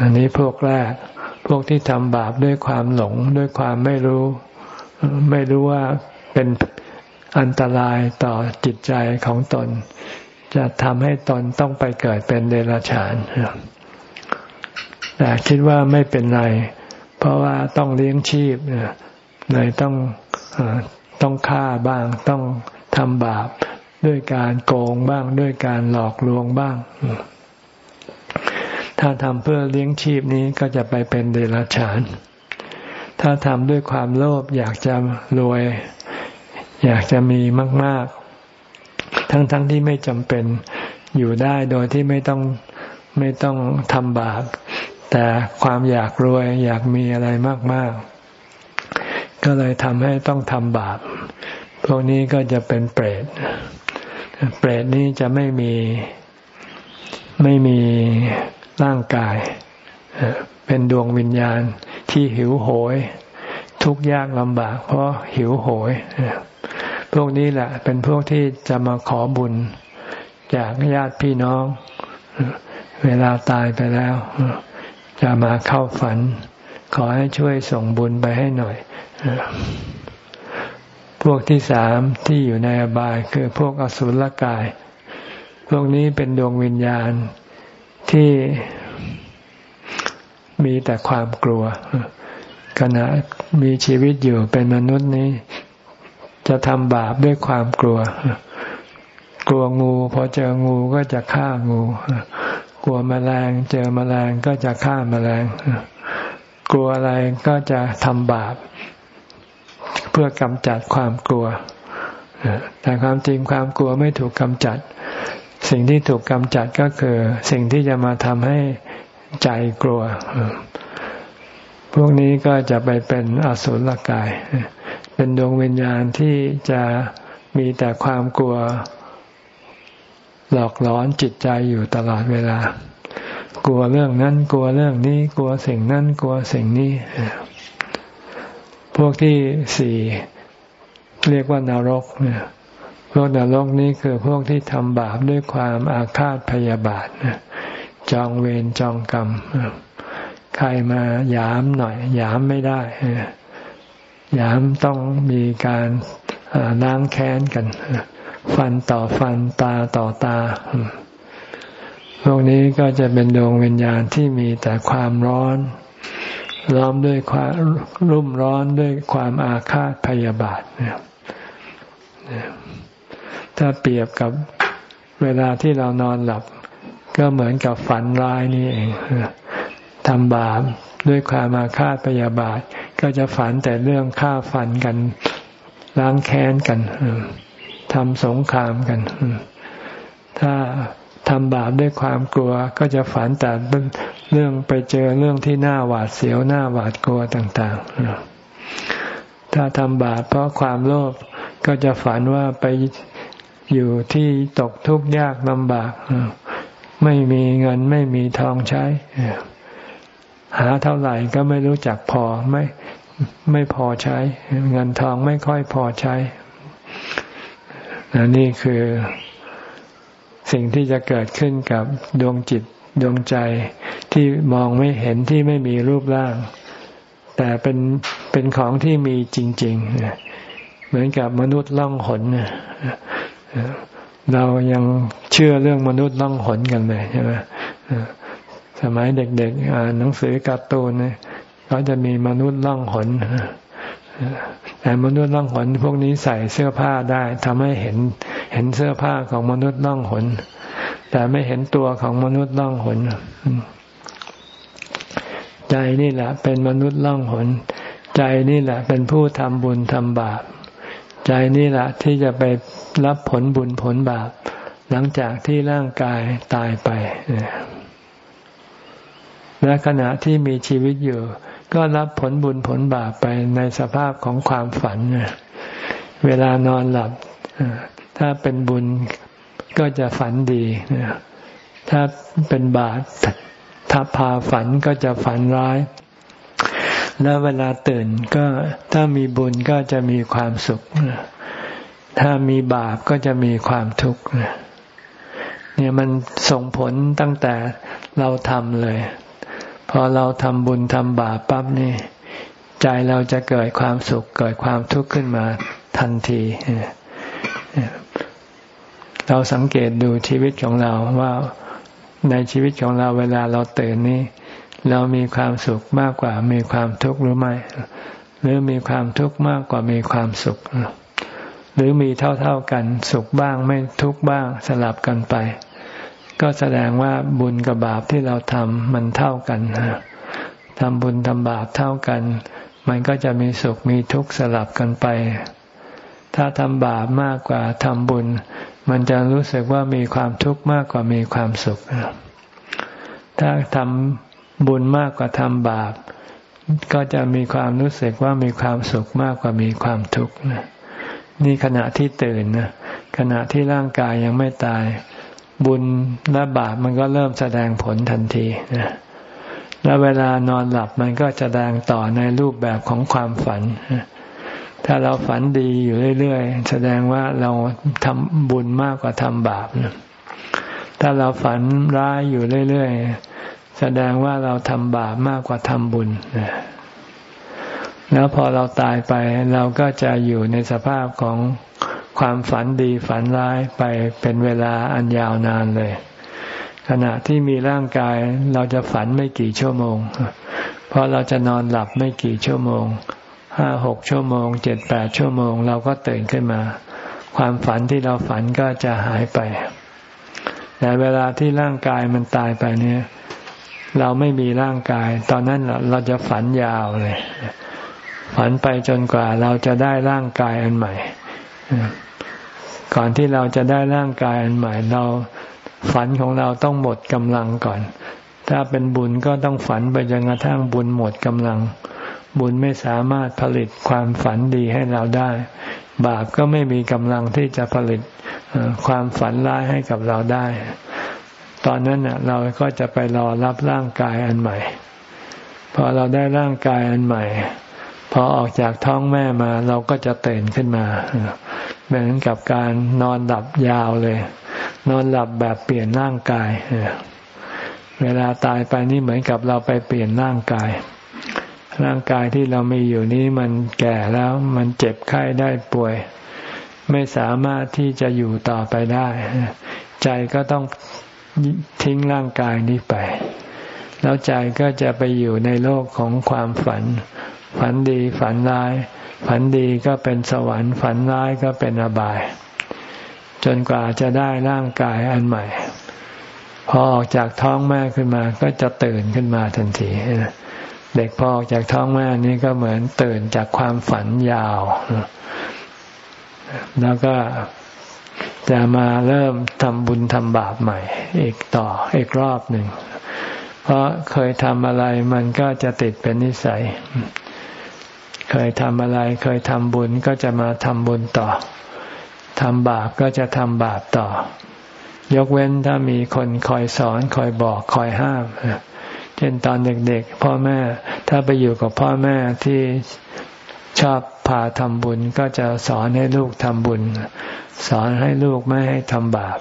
[SPEAKER 1] อันนี้พวกแรก พวกที่ทำบาปด้วยความหลงด้วยความไม่รู้ ไม่รู้ว่าเป็นอันตรายต่อจิตใจของตน จะทำให้ตนต้องไปเกิดเป็นเดรัจฉานแต่คิดว่าไม่เป็นไร เพราะว่าต้องเลี้ยงชีพเลยต้อง ต้องฆ่าบ้าง ต้องทำบาปด้วยการโกงบ้างด้วยการหลอกลวงบ้าง ถ้าทำเพื่อเลี้ยงชีพนี้ก็จะไปเป็นเดรัจฉาน ถ้าทำด้วยความโลภอยากจะรวย อยากจะมีมาก ๆ ทั้งๆทที่ไม่จำเป็นอยู่ได้โดยที่ไม่ต้องไม่ต้องทำบาปแต่ความอยากรวยอยากมีอะไรมาก ๆ ก็เลยทำให้ต้องทำบาป พวกนี้ก็จะเป็นเปรต เปรตนี้จะไม่มีไม่มีร่างกาย เป็นดวงวิญญาณที่หิวโหย ทุกข์ยากลำบาก เพราะหิวโหย พวกนี้แหละ เป็นพวกที่จะมาขอบุญจากญาติพี่น้อง เวลาตายไปแล้ว จะมาเข้าฝัน ขอให้ช่วยส่งบุญไปให้หน่อย พวกที่สามที่อยู่ในอบายคือพวกอสุรกาย พวกนี้เป็นดวงวิญญาณที่มีแต่ความกลัว ขณะมีชีวิตอยู่เป็นมนุษย์นี้ จะทำบาปด้วยความกลัว กลัวงูพอเจองูก็จะฆ่างู กลัวมแมลงเจอมแมลงก็จะฆ่ามาแมลง กลัวอะไรก็จะทำบาป เพื่อกำจัดความกลัว แต่ความจริงความกลัวไม่ถูกกำจัด สิ่งที่ถูกกำจัดก็คือ สิ่งที่จะมาทำให้ใจกลัว พวกนี้ก็จะไปเป็นอสุรกาย เป็นดวงวิญญาณที่จะมีแต่ความกลัว หลอกหลอนจิตใจอยู่ตลอดเวลา กลัวเรื่องนั้น กลัวเรื่องนี้ กลัวสิ่งนั้น กลัวสิ่งนี้ พวกที่สี่เรียกว่านรกเนี่ยพวกนรกนี้คือพวกที่ทำบาปด้วยความอาฆาตพยาบาทจองเวรจองกรรมใครมายามหน่อยยามไม่ได้ยามต้องมีการล้างแค้นกัน ฟันต่อฟันตาต่อตาพวกนี้ก็จะเป็นดวงวิญญาณที่มีแต่ความร้อน ร้อมด้วยความรุ่มร้อนด้วยความอาฆาตพยาบาทถ้าเปรียบกับเวลาที่เรานอนหลับ ก็เหมือนกับฝันร้ายนี่เองทำบาปด้วยความอาฆาตพยาบาท ก็จะฝันแต่เรื่องฆ่าฟันกันล้างแค้นกันทำสงครามกัน ถ้าทำบาปด้วยความกลัว ก็จะฝันแต่ เรื่องไปเจอเรื่องที่น่าหวาดเสียวน่าหวาดกลัวต่างๆ ถ้าทำบาปเพราะความโลภก็จะฝันว่าไปอยู่ที่ตกทุกข์ยากลำบากไม่มีเงินไม่มีทองใช้ หาเท่าไหร่ก็ไม่รู้จักพอไม่ไม่พอใช้ เงินทองไม่ค่อยพอใช้นี่คือสิ่งที่จะเกิดขึ้นกับดวงจิต ดวงใจที่มองไม่เห็นที่ไม่มีรูปร่าง แต่เป็นเป็นของที่มีจริง ๆ เหมือนกับมนุษย์ล่องหนเรายังเชื่อเรื่องมนุษย์ล่องหนกันเลยใช่ไหมสมัยเด็กๆอ่านหนังสือการ์ตูนเนี่ยเขาจะมีมนุษย์ล่องหนแต่มนุษย์ล่องหนพวกนี้ใส่เสื้อผ้าได้ทำให้เห็นเห็นเสื้อผ้าของมนุษย์ล่องหน แต่ไม่เห็นตัวของมนุษย์ล่องหนใจนี่แหละ เป็นมนุษย์ล่องหน ใจนี่แหละ เป็นผู้ทำบุญทำบาป ใจนี่แหละที่จะไปรับผลบุญผลบาป หลังจากที่ร่างกายตายไปและขณะที่มีชีวิตอยู่ ก็รับผลบุญผลบาปไปในสภาพของความฝัน เวลานอนหลับถ้าเป็นบุญ ก็จะฝันดี ถ้าเป็นบาปถ้าพาฝันก็จะฝันร้าย แล้วเวลาตื่นก็ถ้ามีบุญก็จะมีความสุข ถ้ามีบาปก็จะมีความทุกข์เนี่ยมันส่งผลตั้งแต่เราทำเลย พอเราทำบุญทำบาปปั๊บนี่ ใจเราจะเกิดความสุขเกิดความทุกข์ขึ้นมาทันที เราสังเกตดูชีวิตของเราว่าในชีวิตของเราเวลาเราตื่นนี้ เรามีความสุขมากกว่า มีความทุกข์หรือไม่ หรือมีความทุกข์มากกว่ามีความสุข หรือมีเท่าๆกันสุขบ้างไม่ทุกข์บ้างสลับกันไป ก็แสดงว่าบุญกับบาปที่เราทำมันเท่ากันทำบุญทำบาปเท่ากัน มันก็จะมีสุขมีทุกข์สลับกันไป ถ้าทำบาปมากกว่าทำบุญ มันจะรู้สึกว่ามีความทุกข์มากกว่ามีความสุข ถ้าทำบุญมากกว่าทำบาป ก็จะมีความรู้สึกว่ามีความสุขมากกว่ามีความทุกข์นี่ขณะที่ตื่นนะขณะที่ร่างกายยังไม่ตาย บุญและบาปมันก็เริ่มแสดงผลทันทีนะแล้วเวลานอนหลับมันก็แสดงต่อในรูปแบบของความฝัน ถ้าเราฝันดีอยู่เรื่อยๆ แสดงว่าเราทำบุญมากกว่าทำบาปนะถ้าเราฝันร้ายอยู่เรื่อยๆ แสดงว่าเราทำบาปมากกว่าทำบุญนะแล้วพอเราตายไปเราก็จะอยู่ในสภาพของความฝันดีฝันร้ายไปเป็นเวลาอันยาวนานเลย ขณะที่มีร่างกายเราจะฝันไม่กี่ชั่วโมง เพราะเราจะนอนหลับไม่กี่ชั่วโมง ห้าหกชั่วโมงเจ็ดแปดชั่วโมง เราก็ตื่นขึ้นมา ความฝันที่เราฝันก็จะหายไป แต่เวลาที่ร่างกายมันตายไปเนี่ย เราไม่มีร่างกาย ตอนนั้นเราจะฝันยาวเลย ฝันไปจนกว่าเราจะได้ร่างกายอันใหม่ ก่อนที่เราจะได้ร่างกายอันใหม่ เราฝันของเราต้องหมดกำลังก่อน ถ้าเป็นบุญก็ต้องฝันไปจนกระทั่งบุญหมดกำลัง บุญไม่สามารถผลิตความฝันดีให้เราได้ บาปก็ไม่มีกำลังที่จะผลิตความฝันร้ายให้กับเราได้ ตอนนั้นเราก็จะไปรอรับร่างกายอันใหม่ พอเราได้ร่างกายอันใหม่ พอออกจากท้องแม่มาเราก็จะตื่นขึ้นมาเหมือนกับการนอนหลับยาวเลย นอนหลับแบบเปลี่ยนร่างกาย เวลาตายไปนี่เหมือนกับเราไปเปลี่ยนร่างกาย ร่างกายที่เรามีอยู่นี้มันแก่แล้วมันเจ็บไข้ได้ป่วย ไม่สามารถที่จะอยู่ต่อไปได้ ใจก็ต้องทิ้งร่างกายนี้ไป แล้วใจก็จะไปอยู่ในโลกของความฝัน ฝันดีฝันร้าย ฝันดีก็เป็นสวรรค์ ฝันร้ายก็เป็นอบาย จนกว่าจะได้ร่างกายอันใหม่ พอออกจากท้องแม่ขึ้นมาก็จะตื่นขึ้นมาทันที เด็กพอออกจากท้องแม่นี้ก็เหมือนตื่นจากความฝันยาว แล้วก็จะมาเริ่มทำบุญทำบาปใหม่ อีกต่ออีกรอบหนึ่ง เพราะเคยทำอะไรมันก็จะติดเป็นนิสัย เคยทำอะไร เคยทำบุญก็จะมาทำบุญต่อทำบาปก็จะทำบาปต่อ ยกเว้นถ้ามีคนคอยสอนคอยบอกคอยห้าม ช่นตอนเด็กๆพ่อแม่ ถ้าไปอยู่กับพ่อแม่ที่ชอบพาทำบุญก็จะสอนให้ลูกทำบุญ สอนให้ลูกไม่ให้ทำบาป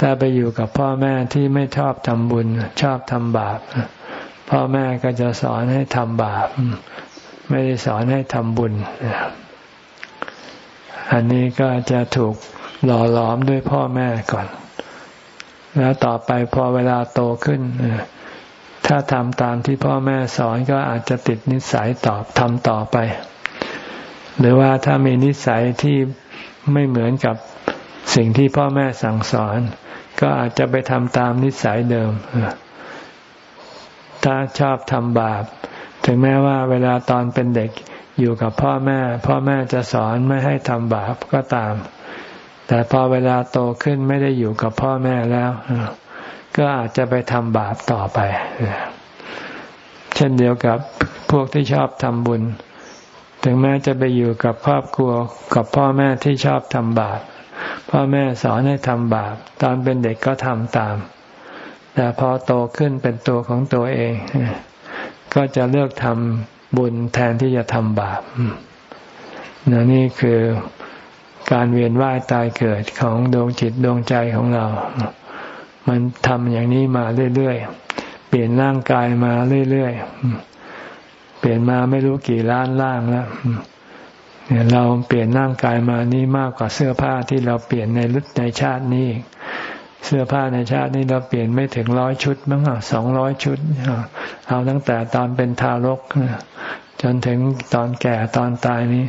[SPEAKER 1] ถ้าไปอยู่กับพ่อแม่ที่ไม่ชอบทำบุญ ชอบทำบาป พ่อแม่ก็จะสอนให้ทำบาป ไม่ได้สอนให้ทำบุญ อันนี้ก็จะถูกหล่อหลอมด้วยพ่อแม่ก่อน แล้วต่อไปพอเวลาโตขึ้น ถ้าทำตามที่พ่อแม่สอนก็อาจจะติดนิสัยตอบทำต่อไป หรือว่าถ้ามีนิสัยที่ไม่เหมือนกับสิ่งที่พ่อแม่สั่งสอน ก็อาจจะไปทำตามนิสัยเดิม ถ้าชอบทำบาป ถึงแม้ว่าเวลาตอนเป็นเด็กอยู่กับพ่อแม่ พ่อแม่จะสอนไม่ให้ทำบาปก็ตาม แต่พอเวลาโตขึ้นไม่ได้อยู่กับพ่อแม่แล้ว ก็อาจจะไปทำบาปต่อไป เช่นเดียวกับพวกที่ชอบทำบุญ ถึงแม้จะไปอยู่กับครอบครัวกับพ่อแม่ที่ชอบทำบาป พ่อแม่สอนให้ทำบาป ตอนเป็นเด็กก็ทำตาม แต่พอโตขึ้นเป็นตัวของตัวเอง ก็จะเลือกทำบุญแทนที่จะทำบาปนนี่คือการเวียนว่ายตายเกิดของดวงจิตดวงใจของเรา มันทำอย่างนี้มาเรื่อยๆ เปลี่ยนร่างกายมาเรื่อยๆ เปลี่ยนมาไม่รู้กี่ล้านร่างแล้วเนี่ยเราเปลี่ยนร่างกายมานี่มากกว่าเสื้อผ้าที่เราเปลี่ยนในรุดในชาตินี้ เสื้อผ้าในชาตินี้เราเปลี่ยนไม่ถึงร้อยชุดมั้งสองร้อยชุดเอาตั้งแต่ตอนเป็นทารกจนถึงตอนแก่ตอนตายนี้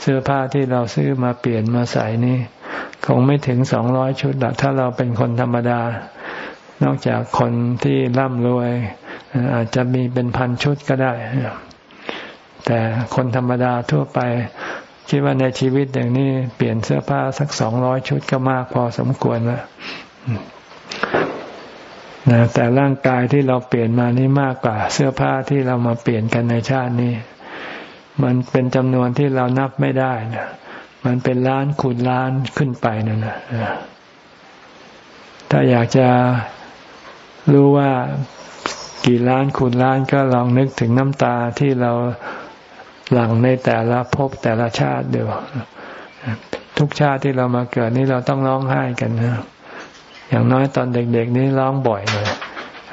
[SPEAKER 1] เสื้อผ้าที่เราซื้อมาเปลี่ยนมาใส่นี่ คงไม่ถึงสองร้อยชุดหรอกถ้าเราเป็นคนธรรมดา นอกจากคนที่ร่ำรวย อาจจะมีเป็นพันชุดก็ได้ แต่คนธรรมดาทั่วไป คิดว่าในชีวิตอย่างนี้เปลี่ยนเสื้อผ้าสักสองร้อยชุดก็มากพอสมควรแล้วนะแต่ร่างกายที่เราเปลี่ยนมานี่มากกว่า เสื้อผ้าที่เรามาเปลี่ยนกันในชาตินี้ มันเป็นจำนวนที่เรานับไม่ได้นะ มันเป็นล้านคูณล้านขึ้นไปนั่นนะถ้าอยากจะรู้ว่ากี่ล้านคูณล้านก็ลองนึกถึงน้ำตาที่เราหลั่งในแต่ละภพแต่ละชาติเดียวทุกชาติที่เรามาเกิดนี่เราต้องร้องไห้กันนะอย่างน้อยตอนเด็กๆนี่ร้องบ่อยเลย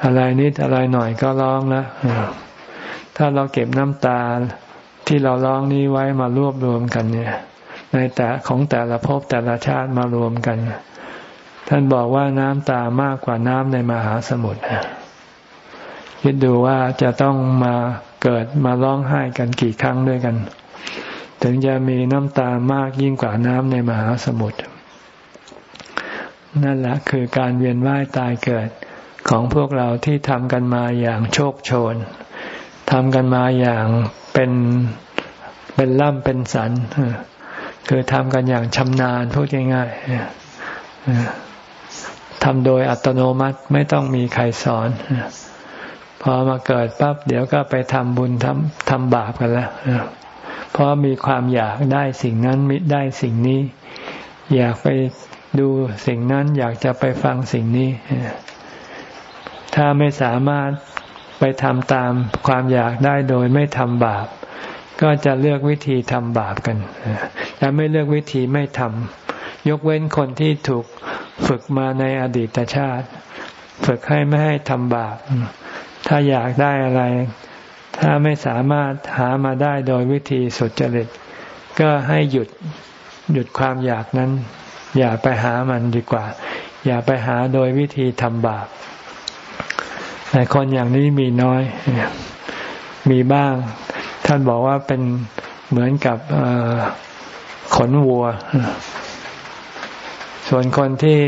[SPEAKER 1] อะไรนิดอะไรหน่อยก็ร้องแล้วถ้าเราเก็บน้ำตาที่เราร้องนี้ไว้มารวบรวมกันเนี่ย ในแต่ของแต่ละภพแต่ละชาติมารวมกัน ท่านบอกว่าน้ำตามากกว่าน้ำในมหาสมุทรคิดดูว่าจะต้องมาเกิดมาร้องไห้กันกี่ครั้งด้วยกัน ถึงจะมีน้ำตามากยิ่งกว่าน้ำในมหาสมุทรนั่นแหละคือการเวียนว่ายตายเกิดของพวกเราที่ทำกันมาอย่างโชคโชนทำกันมาอย่างเป็นเป็นล่ำเป็นสัน คือทำกันอย่างชำนาญพูดง่ายๆทำโดยอัตโนมัติไม่ต้องมีใครสอนพอมาเกิดปั๊บเดี๋ยวก็ไปทำบุญทำทำบาปกันแล้วเพราะมีความอยากได้สิ่งนั้นมิได้สิ่งนี้ อยากไปดูสิ่งนั้นอยากจะไปฟังสิ่งนี้ ถ้าไม่สามารถไปทำตามความอยากได้โดยไม่ทำบาป ก็จะเลือกวิธีทำบาปกันจะไม่เลือกวิธีไม่ทำยกเว้นคนที่ถูกฝึกมาในอดีตชาติ ฝึกให้ไม่ให้ทำบาป ถ้าอยากได้อะไร ถ้าไม่สามารถหามาได้โดยวิธีสุจริต ก็ให้หยุดหยุดความอยากนั้น อย่าไปหามันดีกว่า อย่าไปหาโดยวิธีทำบาปแต่คนอย่างนี้มีน้อย มีบ้าง ท่านบอกว่าเป็นเหมือนกับขนวัว ส่วนคนที่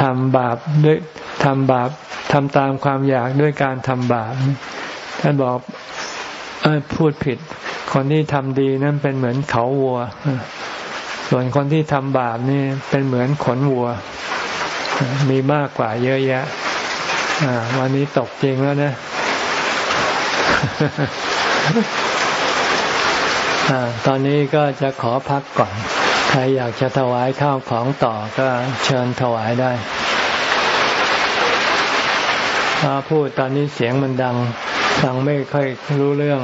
[SPEAKER 1] ทำบาปด้วยทำบาปทำตามความอยากด้วยการทำบาปท่านบอกอพูดผิด คนที่ทำดีนั้นเป็นเหมือนเขาวัว ส่วนคนที่ทำบาปนี่เป็นเหมือนขนวัว มีมากกว่าเยอะแยะวันนี้ตกจริงแล้วนะ ตอนนี้ก็จะขอพักก่อน ใครอยากจะถวายข้าวของต่อก็เชิญถวายได้ถ้าพูดตอนนี้เสียงมันดัง ฟังไม่ค่อยรู้เรื่อง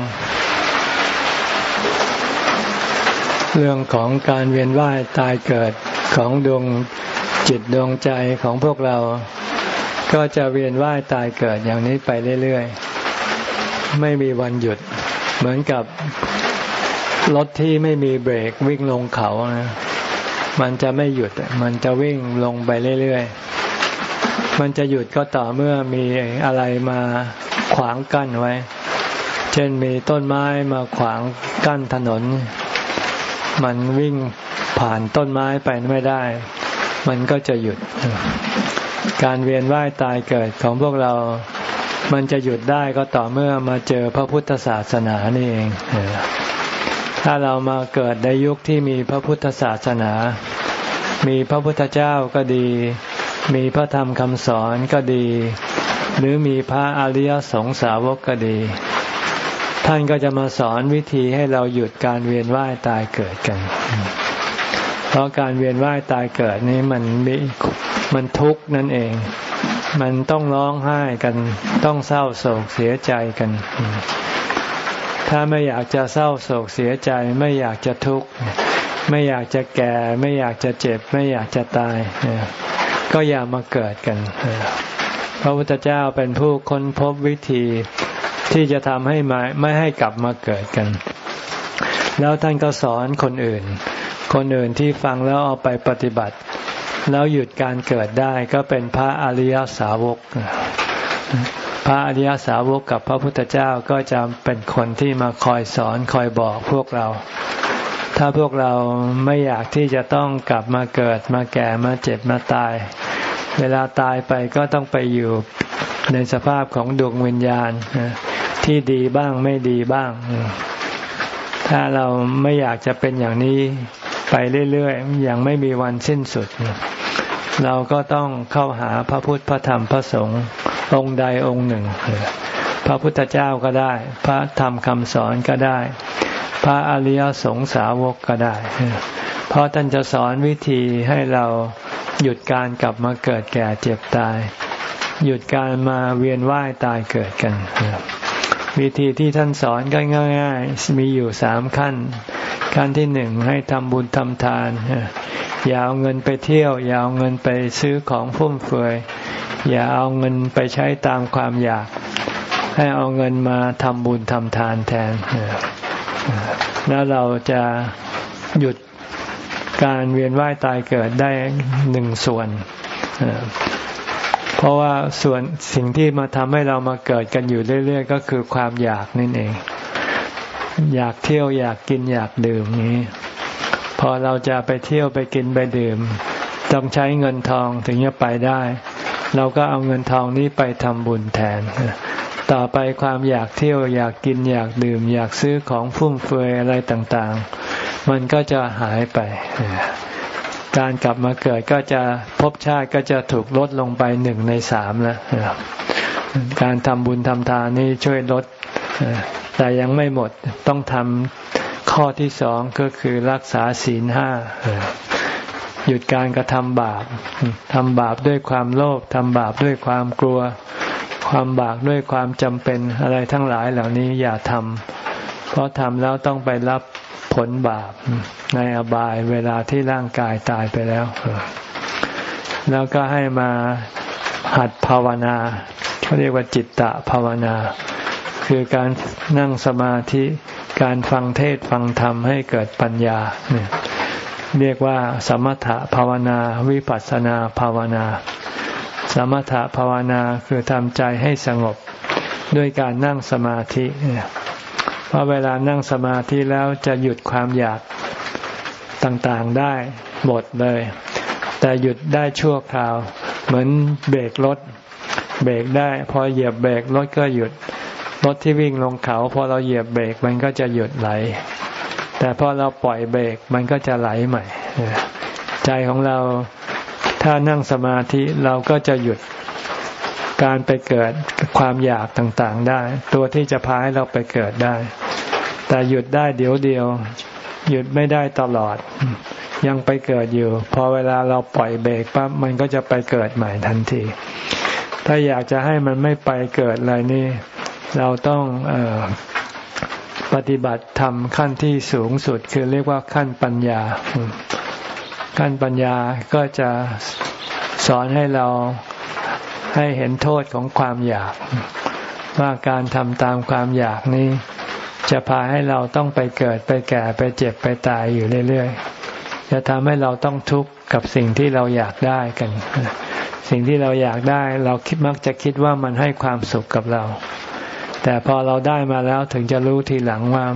[SPEAKER 1] เรื่องของการเวียนว่ายตายเกิดของดวงจิตดวงใจของพวกเรา ก็จะเวียนว่ายตายเกิดอย่างนี้ไปเรื่อยๆ ไม่มีวันหยุด เหมือนกับรถที่ไม่มีเบรกวิ่งลงเขานะมันจะไม่หยุด มันจะวิ่งลงไปเรื่อยๆ มันจะหยุดก็ต่อเมื่อมีอะไรมาขวางกั้นไว้ เช่นมีต้นไม้มาขวางกั้นถนน มันวิ่งผ่านต้นไม้ไปไม่ได้ มันก็จะหยุด การเวียนว่ายตายเกิดของพวกเรา มันจะหยุดได้ก็ต่อเมื่อมาเจอพระพุทธศาสนานี่เอง ถ้าเรามาเกิดในยุคที่มีพระพุทธศาสนา มีพระพุทธเจ้าก็ดี มีพระธรรมคำสอนก็ดี หรือมีพระอริยสงสาวกก็ดี ท่านก็จะมาสอนวิธีให้เราหยุดการเวียนว่ายตายเกิดกัน เพราะการเวียนว่ายตายเกิดนี้มันมีมันทุกข์นั่นเอง มันต้องร้องไห้กัน ต้องเศร้าโศกเสียใจกัน ถ้าไม่อยากจะเศร้าโศกเสียใจ ไม่อยากจะทุกข์ไม่อยากจะแก่ ไม่อยากจะเจ็บ ไม่อยากจะตายก็อย่ามาเกิดกันพระพุทธเจ้าเป็นผู้ค้นพบวิธีที่จะทำให้ไม่ไม่ให้กลับมาเกิดกัน แล้วท่านก็สอนคนอื่น คนอื่นที่ฟังแล้วเอาไปปฏิบัติ แล้วหยุดการเกิดได้ก็เป็นพระอริยสาวก พระอริยสาวกกับพระพุทธเจ้าก็จะเป็นคนที่มาคอยสอนคอยบอกพวกเรา ถ้าพวกเราไม่อยากที่จะต้องกลับมาเกิดมาแก่มาเจ็บมาตาย เวลาตายไปก็ต้องไปอยู่ในสภาพของดวงวิญญาณที่ดีบ้างไม่ดีบ้าง ถ้าเราไม่อยากจะเป็นอย่างนี้ ไปเรื่อยๆ อย่างไม่มีวันสิ้นสุด เราก็ต้องเข้าหาพระพุทธพระธรรมพระสงฆ์องค์ใดองค์หนึ่ง พระพุทธเจ้าก็ได้ พระธรรมคำสอนก็ได้ พระอริยสงสาวกก็ได้ เพราะท่านจะสอนวิธีให้เราหยุดการกลับมาเกิดแก่เจ็บตาย หยุดการมาเวียนว่ายตายเกิดกัน วิธีที่ท่านสอนก็ง่าย ๆ มีอยู่สามขั้น ขั้นที่หนึ่งให้ทำบุญทำทาน อย่าเอาเงินไปเที่ยว อย่าเอาเงินไปซื้อของฟุ่มเฟือย อย่าเอาเงินไปใช้ตามความอยาก ให้เอาเงินมาทำบุญทำทานแทน แล้วเราจะหยุดการเวียนว่ายตายเกิดได้หนึ่งส่วน เพราะว่าส่วนสิ่งที่มาทำให้เรามาเกิดกันอยู่เรื่อย ๆ ก็คือความอยากนั่นเอง อยากเที่ยวอยากกินอยากดื่มนี้ พอเราจะไปเที่ยวไปกินไปดื่ม ต้องใช้เงินทองถึงจะไปได้ เราก็เอาเงินทองนี้ไปทำบุญแทน ต่อไปความอยากเที่ยวอยากกินอยากดื่ม อยากซื้อของฟุ่มเฟือยอะไรต่างๆ มันก็จะหายไป การกลับมาเกิดก็จะภพชาติก็จะถูกลดลงไปหนึ่งในสามแล้วการทำบุญทำทานนี่ช่วยลด แต่ยังไม่หมดต้องทำข้อที่สองก็คือรักษาศีลห้าหยุดการกระทำบาปทำบาปด้วยความโลภทำบาปด้วยความกลัว ความบาปด้วยความจำเป็นอะไรทั้งหลายเหล่านี้อย่าทำเพราะทำแล้วต้องไปรับผลบาปในอบายเวลาที่ร่างกายตายไปแล้ว แล้วก็ให้มาหัดภาวนาเขาเรียกว่าจิตตะภาวนา คือการนั่งสมาธิการฟังเทศฟังธรรมให้เกิดปัญญาเนี่ยเรียกว่า สมถะภาวนาวิปัสสนาภาวนา สมถะภาวนาคือทำใจให้สงบด้วยการนั่งสมาธิเพราะเวลานั่งสมาธิแล้วจะหยุดความอยากต่างๆได้หมดเลย แต่หยุดได้ชั่วคราว เหมือนเบรกรถเบรกได้ พอเหยียบเบรกรถก็หยุด รถที่วิ่งลงเขาพอเราเหยียบเบรกมันก็จะหยุดไหล แต่พอเราปล่อยเบรกมันก็จะไหลใหม่ ใจของเราถ้านั่งสมาธิเราก็จะหยุดการไปเกิดความอยากต่างๆได้ ตัวที่จะพาให้เราไปเกิดได้ แต่หยุดได้เดี๋ยวเดียว หยุดไม่ได้ตลอด ยังไปเกิดอยู่ พอเวลาเราปล่อยเบรกปั๊บมันก็จะไปเกิดใหม่ทันที ถ้าอยากจะให้มันไม่ไปเกิดอะไรนี่ เราต้องอปฏิบัติทำขั้นที่สูงสุดคือเรียกว่าขั้นปัญญา ขั้นปัญญาก็จะสอนให้เราให้เห็นโทษของความอยาก ว่าการทำตามความอยากนี้ จะพาให้เราต้องไปเกิดไปแก่ไปเจ็บไปตายอยู่เรื่อยๆ จะทำให้เราต้องทุกข์กับสิ่งที่เราอยากได้กัน สิ่งที่เราอยากได้ เราคิดมักจะคิดว่ามันให้ความสุขกับเรา แต่พอเราได้มาแล้วถึงจะรู้ทีหลังว่า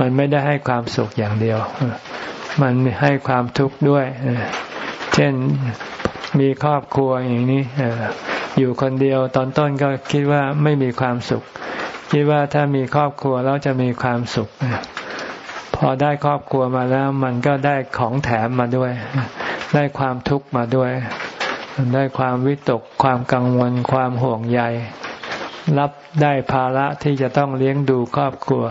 [SPEAKER 1] มันไม่ได้ให้ความสุขอย่างเดียว มันให้ความทุกข์ด้วย เช่นมีครอบครัวอย่างนี้อยู่คนเดียวตอนต้นก็คิดว่าไม่มีความสุข คิดว่าถ้ามีครอบครัวแล้วจะมีความสุข พอได้ครอบครัวมาแล้ว มันก็ได้ของแถมมาด้วย ได้ความทุกข์มาด้วย ได้ความวิตกความกังวลความห่วงใย รับได้ภาระที่จะต้องเลี้ยงดูครอบครัว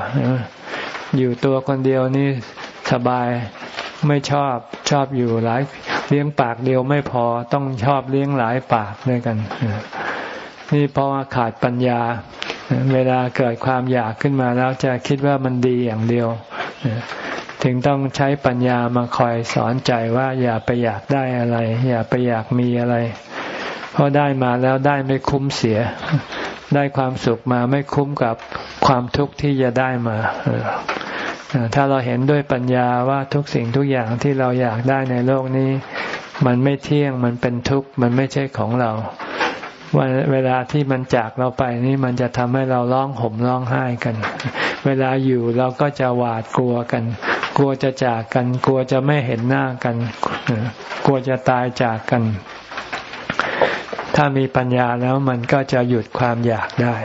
[SPEAKER 1] อยู่ตัวคนเดียวนี่สบายไม่ชอบชอบอยู่หลายเลี้ยงปากเดียวไม่พอต้องชอบเลี้ยงหลายปากด้วยกัน นี่เพราะว่าขาดปัญญา เวลาเกิดความอยากขึ้นมาแล้วจะคิดว่ามันดีอย่างเดียวถึงต้องใช้ปัญญามาคอยสอนใจว่าอย่าไปอยากได้อะไร อย่าไปอยากมีอะไร เพราะได้มาแล้วได้ไม่คุ้มเสีย ได้ความสุขมาไม่คุ้มกับความทุกข์ที่จะได้มาถ้าเราเห็นด้วยปัญญาว่าทุกสิ่งทุกอย่างที่เราอยากได้ในโลกนี้ มันไม่เที่ยงมันเป็นทุกข์มันไม่ใช่ของเราวันเวลาที่มันจากเราไปนี่มันจะทำให้เราร้องห่มร้องไห้กัน เวลาอยู่เราก็จะหวาดกลัวกัน กลัวจะจากกัน กลัวจะไม่เห็นหน้ากัน กลัวจะตายจากกัน ถ้ามีปัญญาแล้วมันก็จะหยุดความอยากได้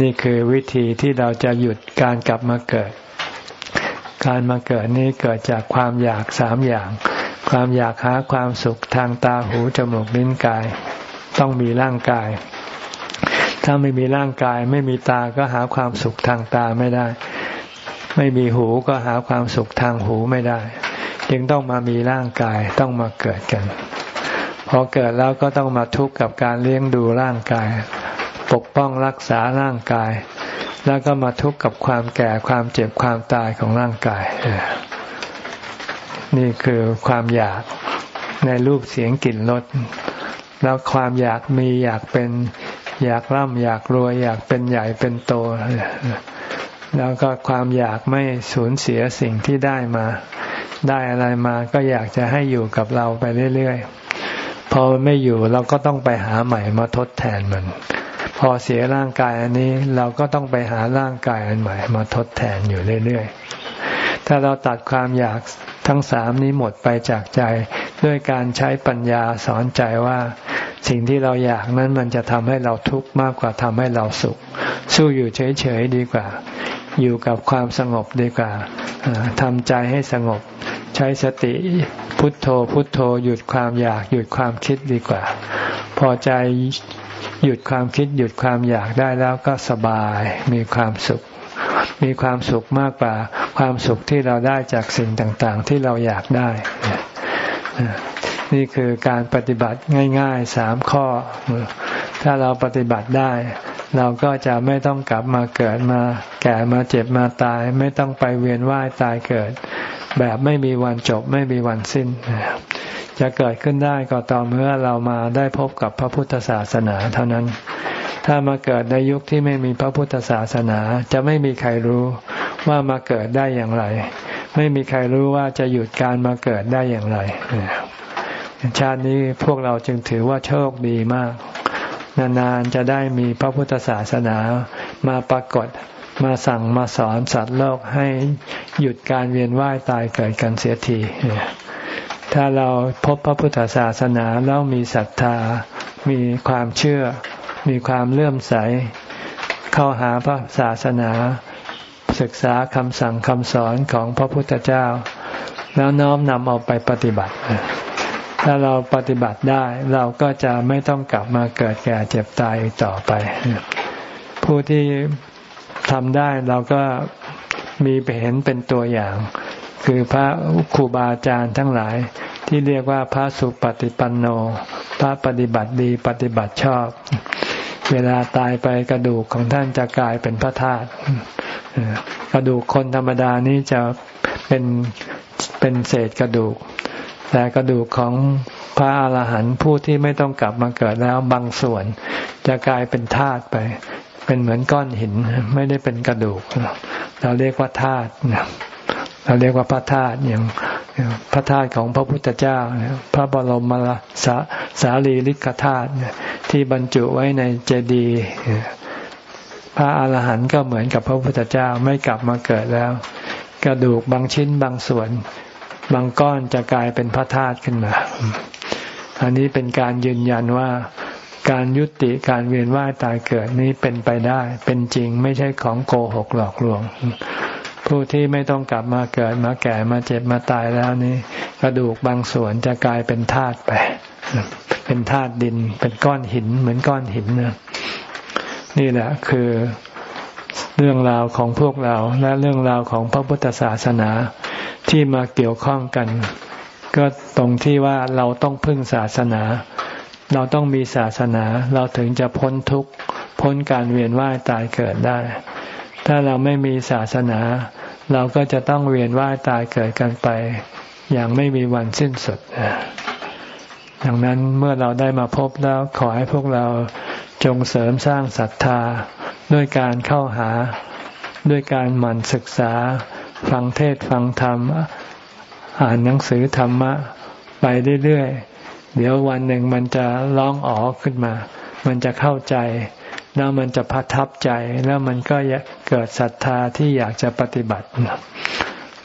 [SPEAKER 1] นี่คือวิธีที่เราจะหยุดการกลับมาเกิด การมาเกิดนี้เกิดจากความอยากสามอย่าง ความอยากหาความสุขทางตาหูจมูกลิ้นกาย ต้องมีร่างกาย ถ้าไม่มีร่างกายไม่มีตาก็หาความสุขทางตาไม่ได้ ไม่มีหูก็หาความสุขทางหูไม่ได้ จึงต้องมามีร่างกายต้องมาเกิดกัน อเกิดแล้วก็ต้องมาทุกข์กับการเลี้ยงดูร่างกาย ปกป้องรักษาร่างกาย แล้วก็มาทุกข์กับความแก่ความเจ็บความตายของร่างกาย นี่คือความอยากในรูปเสียงกลิ่นรสแล้วความอยากมีอยากเป็นอยากร่ำอยากรวย อยากเป็นใหญ่เป็นโต แล้วก็ความอยากไม่สูญเสียสิ่งที่ได้มา ได้อะไรมาก็อยากจะให้อยู่กับเราไปเรื่อยๆ พอไม่อยู่เราก็ต้องไปหาใหม่มาทดแทนมัน พอเสียร่างกายอันนี้เราก็ต้องไปหาร่างกายอันใหม่มาทดแทนอยู่เรื่อยๆ ถ้าเราตัดความอยากทั้งสามนี้หมดไปจากใจ ด้วยการใช้ปัญญาสอนใจว่า สิ่งที่เราอยากนั้นมันจะทำให้เราทุกข์มากกว่าทำให้เราสุข สู้อยู่เฉยๆดีกว่า อยู่กับความสงบดีกว่าทำใจให้สงบ ใช้สติ พุทโธพุทโธหยุดความอยากหยุดความคิดดีกว่า พอใจหยุดความคิดหยุดความอยากได้แล้วก็สบายมีความสุข มีความสุขมากกว่า ความสุขที่เราได้จากสิ่งต่างๆ ที่เราอยากได้ นี่คือการปฏิบัติง่ายๆสามข้อ ถ้าเราปฏิบัติได้ เราก็จะไม่ต้องกลับมาเกิดมา แก่มาเจ็บมาตาย ไม่ต้องไปเวียนว่ายตายเกิด แบบไม่มีวันจบไม่มีวันสิ้น จะเกิดขึ้นได้ก็ต่อเมื่อเรามาได้พบกับพระพุทธศาสนาเท่านั้น ถ้ามาเกิดในยุคที่ไม่มีพระพุทธศาสนา จะไม่มีใครรู้ว่ามาเกิดได้อย่างไร ไม่มีใครรู้ว่าจะหยุดการมาเกิดได้อย่างไร ชาตินี้พวกเราจึงถือว่าโชคดีมาก นานๆจะได้มีพระพุทธศาสนามาปรากฏ มาสั่งมาสอนสัตว์โลกให้หยุดการเวียนว่ายตายเกิดกันเสียทีถ้าเราพบพระพุทธศาสนาแล้วมีศรัทธา มีความเชื่อ มีความเลื่อมใส เข้าหาพระศาสนา ศึกษาคำสั่งคำสอนของพระพุทธเจ้า แล้วน้อมนำเอาไปปฏิบัติ ถ้าเราปฏิบัติได้เราก็จะไม่ต้องกลับมาเกิดแก่เจ็บตายต่อไป ผู้ที่ ทำได้เราก็มีไปเห็นเป็นตัวอย่าง คือพระครูบาอาจารย์ทั้งหลาย ที่เรียกว่าพระสุปฏิปันโน พระปฏิบัติดีปฏิบัติชอบ เวลาตายไปกระดูกของท่านจะกลายเป็นพระธาตุกระดูกคนธรรมดานี้จะเป็นเป็นเศษกระดูก แต่กระดูกของพระอาหารหันต์ผู้ที่ไม่ต้องกลับมาเกิดแล้วบางส่วน จะกลายเป็นธาตุไป เป็นเหมือนก้อนหิน ไม่ได้เป็นกระดูก เราเรียกว่าธาตุเราเรียกว่าพระธาตุอย่างพระธาตุของพระพุทธเจ้าพระบรมสาสารีริกธาตุที่บรรจุไว้ในเจดีย์พระอาหารหันต์ก็เหมือนกับพระพุทธเจ้าไม่กลับมาเกิดแล้ว กระดูกบางชิ้นบางส่วน บางก้อนจะกลายเป็นพระธาตุขึ้นมา อันนี้เป็นการยืนยันว่า การยุติการเวียนว่ายตายเกิดนี้เป็นไปได้ เป็นจริงไม่ใช่ของโกหกหลอกลวง ผู้ที่ไม่ต้องกลับมาเกิดมาแก่มาเจ็บมาตายแล้วนี่กระดูกบางส่วนจะกลายเป็นธาตุไป เป็นธาตุดิน เป็นก้อนหิน เหมือนก้อนหินนะนี่แหละคือเรื่องราวของพวกเราและเรื่องราวของพระพุทธศาสนาที่มาเกี่ยวข้องกัน ก็ตรงที่ว่าเราต้องพึ่งศาสนา เราต้องมีศาสนา เราถึงจะพ้นทุกข์พ้นการเวียนว่ายตายเกิดได้ ถ้าเราไม่มีศาสนา เราก็จะต้องเวียนว่ายตายเกิดกันไป อย่างไม่มีวันสิ้นสุดดังนั้นเมื่อเราได้มาพบแล้วขอให้พวกเราจงเสริมสร้างศรัทธา ด้วยการเข้าหาด้วยการหมั่นศึกษา ฟังเทศฟังธรรม อ่านหนังสือธรรมะ ไปเรื่อยๆ เดี๋ยววันหนึ่งมันจะร้องอ๋อขึ้นมา มันจะเข้าใจ แล้วมันจะพัทับใจ แล้วมันก็เกิดศรัทธาที่อยากจะปฏิบัติ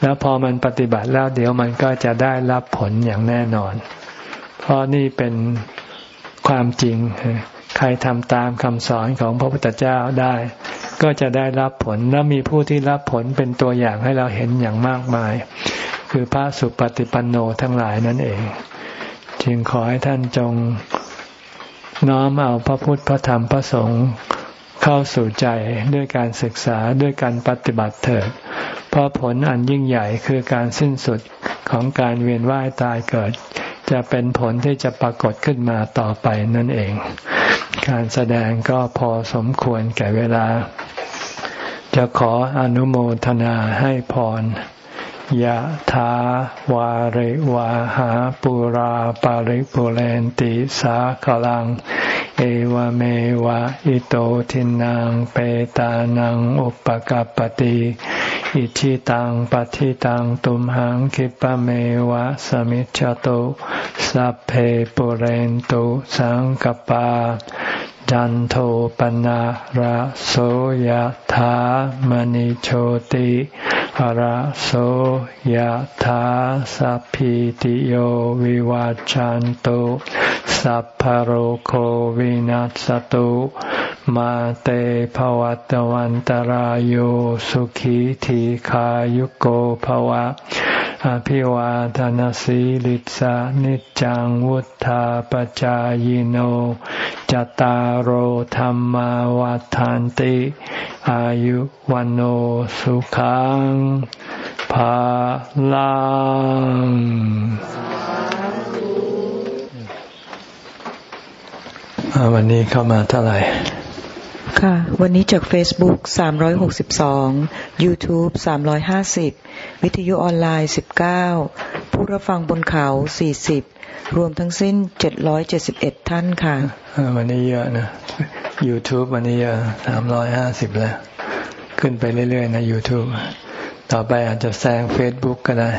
[SPEAKER 1] แล้วพอมันปฏิบัติแล้วเดี๋ยวมันก็จะได้รับผลอย่างแน่นอน เพราะนี่เป็นความจริง ใครทำตามคำสอนของพระพุทธเจ้าได้ ก็จะได้รับผล และมีผู้ที่รับผลเป็นตัวอย่างให้เราเห็นอย่างมากมาย คือพระสุปฏิปันโนทั้งหลายนั่นเอง จึงขอให้ท่านจงน้อมเอาพระพุทธพระธรรมพระสงฆ์เข้าสู่ใจด้วยการศึกษาด้วยการปฏิบัติเถิด เพราะผลอันยิ่งใหญ่คือการสิ้นสุดของการเวียนว่ายตายเกิด จะเป็นผลที่จะปรากฏขึ้นมาต่อไปนั่นเอง การแสดงก็พอสมควรแก่เวลา จะขออนุโมทนาให้พร ยะถาวาริวาหาปุราปาริปุเรนติสาขลัง เอวเมวะอิโตทินังเปตานังอุปกัปติอิชิตังปฏิตังตุมหังคิปะเมวะสมิจจตุสัพเพปุเรนตุสังกปา จันโทปนะระโสยธามณิโชติระโสยธาสัพพิติโยวิวาจันโตสัพพโรโควินัสตุมาเตภวัตวันตารโยสุขีทีขายุโกภวะ อภิวาทานสีลิสานิจังวุธาปจายโน จตารโหธรรมวาทานติ อายุวันโอสุขังภาลังวันนี้เข้ามาเท่าไหร่
[SPEAKER 2] ค่ะ วันนี้จาก Facebook 362 YouTube 350 วิทยุออนไลน์ 19 ผู้รับฟังบนเขา 40 รวมทั้งสิ้น 771 ท่านค่ะ
[SPEAKER 1] วันนี้เยอะนะ YouTube วันนี้เยอะ350 แล้ว ขึ้นไปเรื่อยๆ นะ YouTube ต่อไปอาจจะแซง Facebook ก็ได้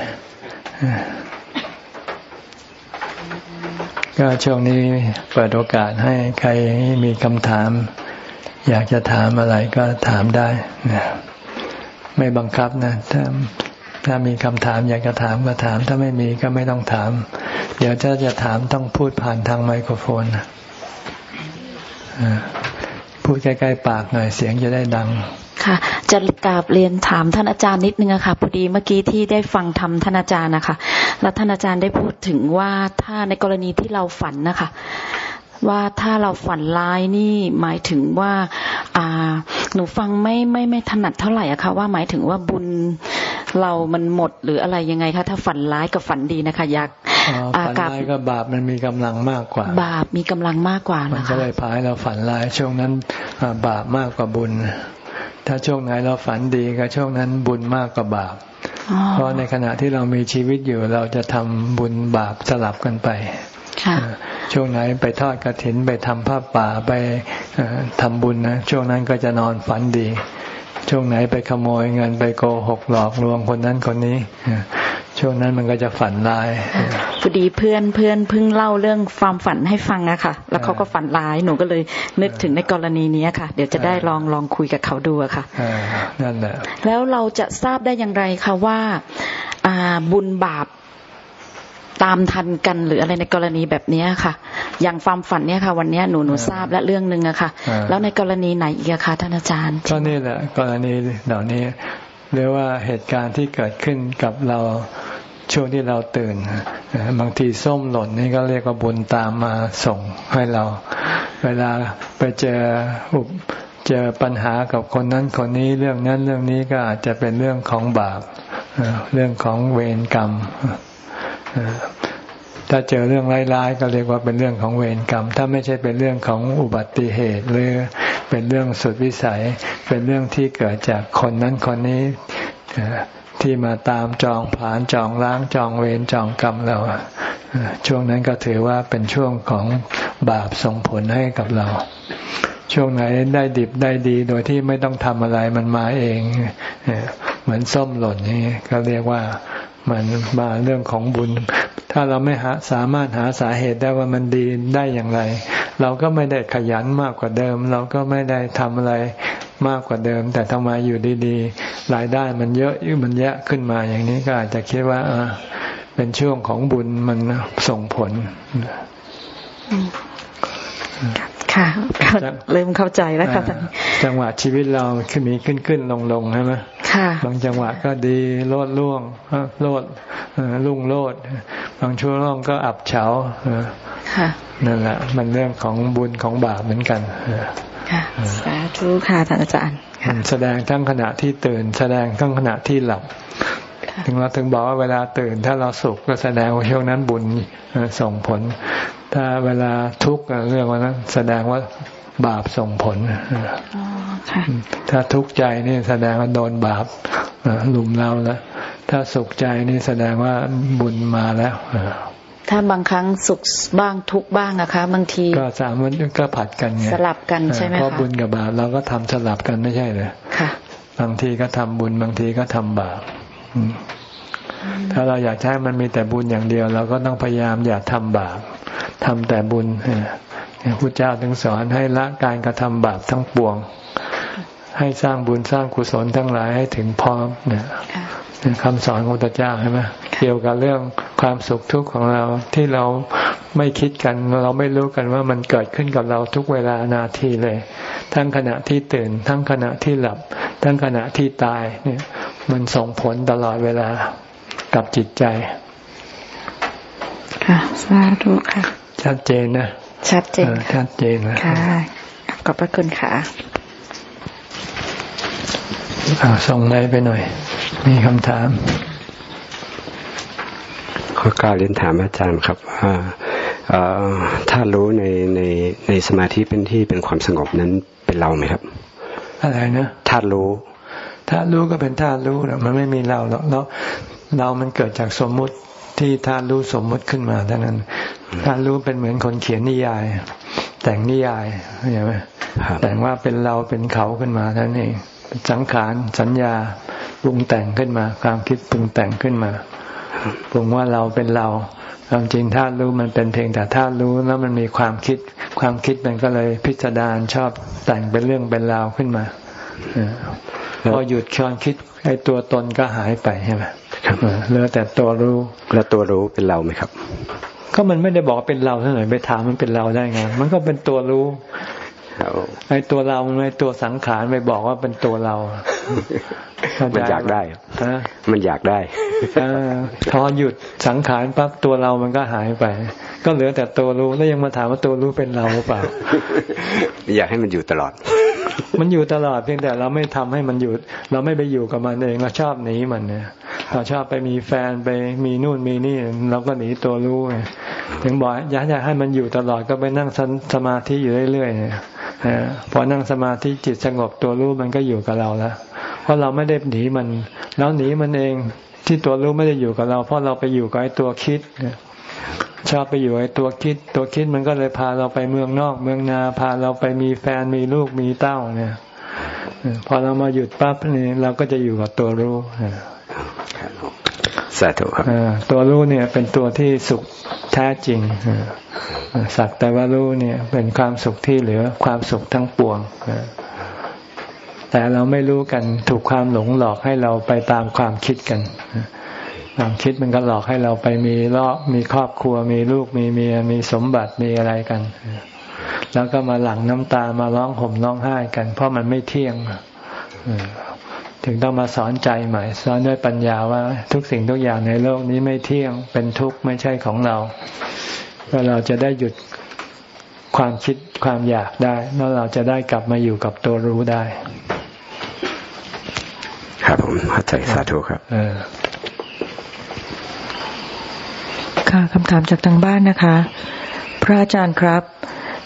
[SPEAKER 1] ก็ช่วงนี้เปิดโอกาสให้ใครมีคำถาม อยากจะถามอะไรก็ถามได้นะไม่บังคับนะถ้าถ้ามีคำถามอยากจะถามก็ถาม ถ้าไม่มีก็ไม่ต้องถาม เดี๋ยวถ้าจะถามต้องพูดผ่านทางไมโครโฟนพูดใกล้ๆปากหน่อยเสียงจะได้ดัง
[SPEAKER 3] ค่ะ จะกราบเรียนถามท่านอาจารย์นิดนึงอะค่ะพอดีเมื่อกี้ที่ได้ฟังธรรมท่านอาจารย์นะคะแล้วท่านอาจารย์ได้พูดถึงว่าถ้าในกรณีที่เราฝันนะคะ ว่าถ้าเราฝันร้ายนี่หมายถึงว่าอ่าหนูฟังไม่ไม่ไม่ถนัดเท่าไหร่อะค่ะว่าหมายถึงว่าบุญเรามันหมดหรืออะไรยังไงคะถ้าฝันร้ายกับฝันดีนะคะ อยาก
[SPEAKER 1] ฝันร้ายกับบาปมันมีกำลังมากกว่า
[SPEAKER 3] บาปมีกำลังมากกว่า
[SPEAKER 1] มันก็เลยพายเราฝันร้ายช่วงนั้นบาปมากกว่าบุญ ถ้าช่วงไหนเราฝันดีก็ช่วงนั้นบุญมากกว่าบาปเพราะในขณะที่เรามีชีวิตอยู่เราจะทำบุญบาปสลับกันไป ช่วงไหนไปทอดกระถินไปทำผ้าป่าไปทำบุญนะช่วงนั้นก็จะนอนฝันดี ช่วงไหนไปขโมยเงินไปโกหกหลอกลวงคนนั้นคนนี้ช่วงนั้นมันก็จะฝันร้าย
[SPEAKER 3] พอดีเพื่อนเพื่อนเพิ่งเล่าเรื่องความฝันให้ฟังอะค่ะ แล้วเขาก็ฝันร้ายหนูก็เลยนึกถึงในกรณีนี้ค่ะ เดี๋ยวจะได้ลองลองคุยกับเขาดูอะค่ะ
[SPEAKER 1] นั่นแหละ
[SPEAKER 3] แล้วเราจะทราบได้อย่างไรคะว่าบุญบาป ตามทันกันหรืออะไรในกรณีแบบนี้ค่ะ อย่างความฝันเนี่ยค่ะ วันนี้หนูหนูทราบและเรื่องหนึ่งอะค่ะ แล้วในกรณีไหนอีกคะท่านอาจารย์
[SPEAKER 1] ก็นี่แหละกรณีเหล่านี้เรียกว่าเหตุการณ์ที่เกิดขึ้นกับเราช่วงที่เราตื่นบางทีส้มหล่นนี่ก็เรียกว่าบุญตามมาส่งให้เรา เวลาไปเจออุบเจอปัญหากับคนนั้นคนนี้เรื่องนั้นเรื่องนี้ก็อาจจะเป็นเรื่องของบาปเรื่องของเวรกรรม ถ้าเจอเรื่องร้ายๆก็เรียกว่าเป็นเรื่องของเวรกรรม ถ้าไม่ใช่เป็นเรื่องของอุบัติเหตุหรือเป็นเรื่องสุดวิสัย เป็นเรื่องที่เกิดจากคนนั้นคนนี้ที่มาตามจองผานจองล้างจองเวรจองกรรมเราช่วงนั้นก็ถือว่าเป็นช่วงของบาปส่งผลให้กับเรา ช่วงไหนได้ดิบได้ดีโดยที่ไม่ต้องทำอะไรมันมาเองเหมือนส้มหล่นนี่ก็เรียกว่า มันมาเรื่องของบุญ ถ้าเราไม่หาสามารถหาสาเหตุได้ว่ามันดีได้อย่างไร เราก็ไม่ได้ขยันมากกว่าเดิม เราก็ไม่ได้ทำอะไรมากกว่าเดิม แต่ทำไมอยู่ดีๆรายได้มันเยอะมันแยะขึ้นมาอย่างนี้ก็อาจจะคิดว่าเป็นช่วงของบุญมันส่งผล
[SPEAKER 3] ค่ะเริ่มเข้าใจแล้วค่ะ
[SPEAKER 1] จังหวะชีวิตเราคือมีขึ้นขึ้นลงลงใช่ไหม
[SPEAKER 3] ค่ะ
[SPEAKER 1] บางจังหวะก็ดีโลดล่วงโลดลุ่งโลด บางช่วงล่องก็อับเฉา
[SPEAKER 3] ค่ะ
[SPEAKER 1] นั่นแหละมันเรื่องของบุญของบาปเหมือนกัน
[SPEAKER 3] ค่ะสาธุค่ะท่านอาจารย์
[SPEAKER 1] แสดงทั้งขณะที่ตื่น แสดงทั้งขณะที่หลับถึงเราถึงบอกว่าเวลาตื่น ถ้าเราสุขก็แสดงว่าช่วงนั้นบุญส่งผล ถ้าเวลาทุกข์เรื่องว่านั้นแสดงว่า บาปส่งผลถ้าทุกข์ใจนี่แสดงว่าโดนบาปลุมเราแล้วถ้าสุขใจนี่แสดงว่าบุญมาแล้ว
[SPEAKER 3] ถ้าบางครั้งสุขบ้างทุกบ้างอะคะบางที
[SPEAKER 1] ก็สามวันก็ผัดกันไง
[SPEAKER 3] สลับกันใช่ไหมคะเพราะ
[SPEAKER 1] บุญกับบาปเราก็ทำสลับกันไม่ใช่เลย
[SPEAKER 3] ค่ะ
[SPEAKER 1] บางทีก็ทำบุญบางทีก็ทำบาปถ้าเราอยากให้มันมีแต่บุญอย่างเดียว เราก็ต้องพยายามอย่าทำบาปทำแต่บุญ พระเจ้าถึงสอนให้ละการกระทำบาปทั้งปวง ให้สร้างบุญสร้างกุศลทั้งหลายให้ถึงพร้อมเนี่ยคำสอนของพระเจ้าใช่ไหมเกี่ยวกับเรื่องความสุขทุกข์ของเราที่เราไม่คิดกัน เราไม่รู้กันว่ามันเกิดขึ้นกับเราทุกเวลานาทีเลย ทั้งขณะที่ตื่น ทั้งขณะที่หลับ ทั้งขณะที่ตายเนี่ย มันส่งผลตลอดเวลากับจิตใจ
[SPEAKER 3] ค่ะสาธุค่ะ
[SPEAKER 1] ชัดเจนนะ
[SPEAKER 3] ชัดเจน
[SPEAKER 1] ชัดเจนนะ
[SPEAKER 3] ค่ะขอบพระคุณค่ะ
[SPEAKER 1] ส่งไลน์ไปหน่อย มีคำถาม
[SPEAKER 4] ขอกล่าวเรียนถามอาจารย์ครับว่าถ้ารู้ในในในสมาธิเป็นที่เป็นความสงบนั้นเป็นเราไหมครับ
[SPEAKER 1] อะไรนะ
[SPEAKER 4] ธาตุรู้
[SPEAKER 1] ธาตุรู้ก็เป็นธาตุรู้หรอกมันไม่มีเราหรอกเราเรามันเกิดจากสมมุติ ที่ธาตุรู้สมมุติขึ้นมาเท่านั้นธาตุรู้เป็นเหมือนคนเขียนนิยาย แต่งนิยายเห็นไหมแต่งว่าเป็นเราเป็นเขาขึ้นมาเท่านั้นเองสังขารสัญญาปรุงแต่งขึ้นมา ความคิดปรุงแต่งขึ้นมาปรุงว่าเราเป็นเราความจริงธาตุรู้มันเป็นเพียงแต่ธาตุรู้แล้วมันมีความคิด ความคิดมันก็เลยพิจารณาชอบแต่งเป็นเรื่องเป็นราวขึ้นมาพอหยุดความคิดไอ้ตัวตนก็หายไปใช่ไหม เหลือแต่ตัวรู้
[SPEAKER 4] แล้วตัวรู้เป็นเราไหมครับ
[SPEAKER 1] ก็มันไม่ได้บอกเป็นเราเท่าไหร่ไปถามมันเป็นเราได้ไง มันก็เป็นตัวรู้ไอ้ตัวเราไอ้ตัวสังขารไปบอกว่าเป็นตัวเรา
[SPEAKER 4] มันอยากได้มันอยากได้
[SPEAKER 1] พอหยุดสังขารปั๊บตัวเรามันก็หายไป ก็เหลือแต่ตัวรู้แล้วยังมาถามว่าตัวรู้เป็นเราหรือเปล่า
[SPEAKER 4] อยากให้มันอยู่ตลอด
[SPEAKER 1] มันอยู่ตลอดเพียงแต่เราไม่ทำให้มันอยู่ เราไม่ไปอยู่กับมันเองเราชอบหนีมันเนี่ยเราชอบไปมีแฟนไปมีนู่นมีนี่เราก็หนีตัวรู้ไงถึงบอกอยากอยากให้มันอยู่ตลอดก็ไปนั่งสมาธิอยู่เรื่อยๆเนี่ยพอนั่งสมาธิจิตสงบตัวรู้มันก็อยู่กับเราแล้วเพราะเราไม่ได้หนีมัน แล้วหนีมันเองที่ตัวรู้ไม่ได้อยู่กับเรา เพราะเราไปอยู่กับไอ้ตัวคิด ชอบไปอยู่ไอ้ตัวคิด ตัวคิดมันก็เลยพาเราไปเมืองนอก เมืองนา พาเราไปมีแฟนมีลูกมีเต้าเนี่ยพอเรามาหยุดปั๊บนี่เราก็จะอยู่กับตัวรู้
[SPEAKER 4] สาธุครับ
[SPEAKER 1] ตัวรู้เนี่ย เป็นตัวที่สุขแท้จริงสักแต่ว่ารู้เนี่ย เป็นความสุขที่เหลือความสุขทั้งปวงแต่เราไม่รู้กันถูกความหลงหลอกให้เราไปตามความคิดกัน ความคิดมันก็หลอกให้เราไปมีเลาะมีครอบครัว มีลูกมีเมียมีสมบัติมีอะไรกัน แล้วก็มาหลั่งน้ำตามาร้องห่มร้องไห้กัน เพราะมันไม่เที่ยงถึงต้องมาสอนใจใหม่ สอนด้วยปัญญาว่าทุกสิ่งทุกอย่างในโลกนี้ไม่เที่ยงเป็นทุกข์ไม่ใช่ของเราก็เราจะได้หยุดความคิดความอยากได้ แล้วเราจะได้กลับมาอยู่กับตัวรู้ได้
[SPEAKER 4] ครับผมเข้าใจสาธุครับ
[SPEAKER 2] ค่ะคำถามจากทางบ้านนะคะ พระอาจารย์ครับ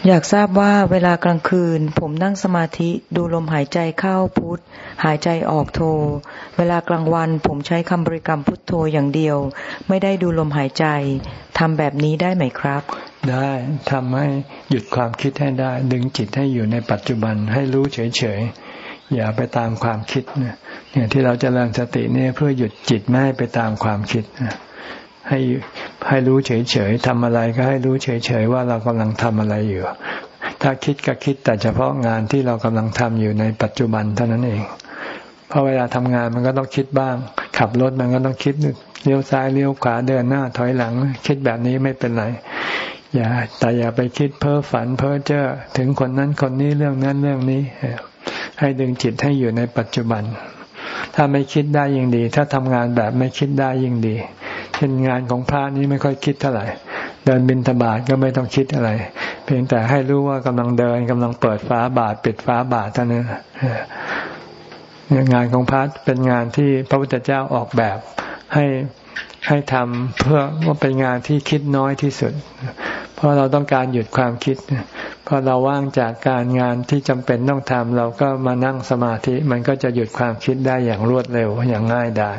[SPEAKER 2] อยากทราบว่าเวลากลางคืน ผมนั่งสมาธิดูลมหายใจเข้าพุทหายใจออกโท เวลากลางวันผมใช้คำบริกรรมพุทโธอย่างเดียว ไม่ได้ดูลมหายใจทำแบบนี้ได้ไหมครับ
[SPEAKER 1] ได้ทำให้หยุดความคิดให้ได้ ดึงจิตให้อยู่ในปัจจุบันให้รู้เฉยๆอย่าไปตามความคิดเนี่ยที่เราจเจริญสติเนี่ยเพื่อหยุดจิตไม่ให้ไปตามความคิด ให้ให้รู้เฉยๆทำอะไรก็ให้รู้เฉยๆว่าเรากำลังทำอะไรอยู่ ถ้าคิดก็คิดแต่เฉพาะงานที่เรากำลังทำอยู่ในปัจจุบันเท่านั้นเอง เพราะเวลาทำงานมันก็ต้องคิดบ้าง ขับรถมันก็ต้องคิดเลี้ยวซ้ายเลี้ยวขวาเดินหน้าถอยหลัง คิดแบบนี้ไม่เป็นไรอย่าแต่อย่าไปคิดเพ้อฝันเพ้อเจ้อถึงคนนั้นคนนี้เรื่องนั้นเรื่องนี้ ให้ดึงจิตให้อยู่ในปัจจุบัน ถ้าไม่คิดได้ยิ่งดี ถ้าทำงานแบบไม่คิดได้ยิ่งดี เช่นงานของพระนี้ไม่ค่อยคิดเท่าไหร่ เดินบินธบาตก็ไม่ต้องคิดอะไร เพียงแต่ให้รู้ว่ากำลังเดินกำลังเปิดฟ้าบาทปิดฟ้าบาทเท่านั้นงานของพระเป็นงานที่พระพุทธเจ้าออกแบบให้ให้ทำเพื่อว่าเป็นงานที่คิดน้อยที่สุด เพราะเราต้องการหยุดความคิดพอเราว่างจากการงานที่จำเป็นต้องทำเราก็มานั่งสมาธิ มันก็จะหยุดความคิดได้อย่างรวดเร็วอย่างง่ายได้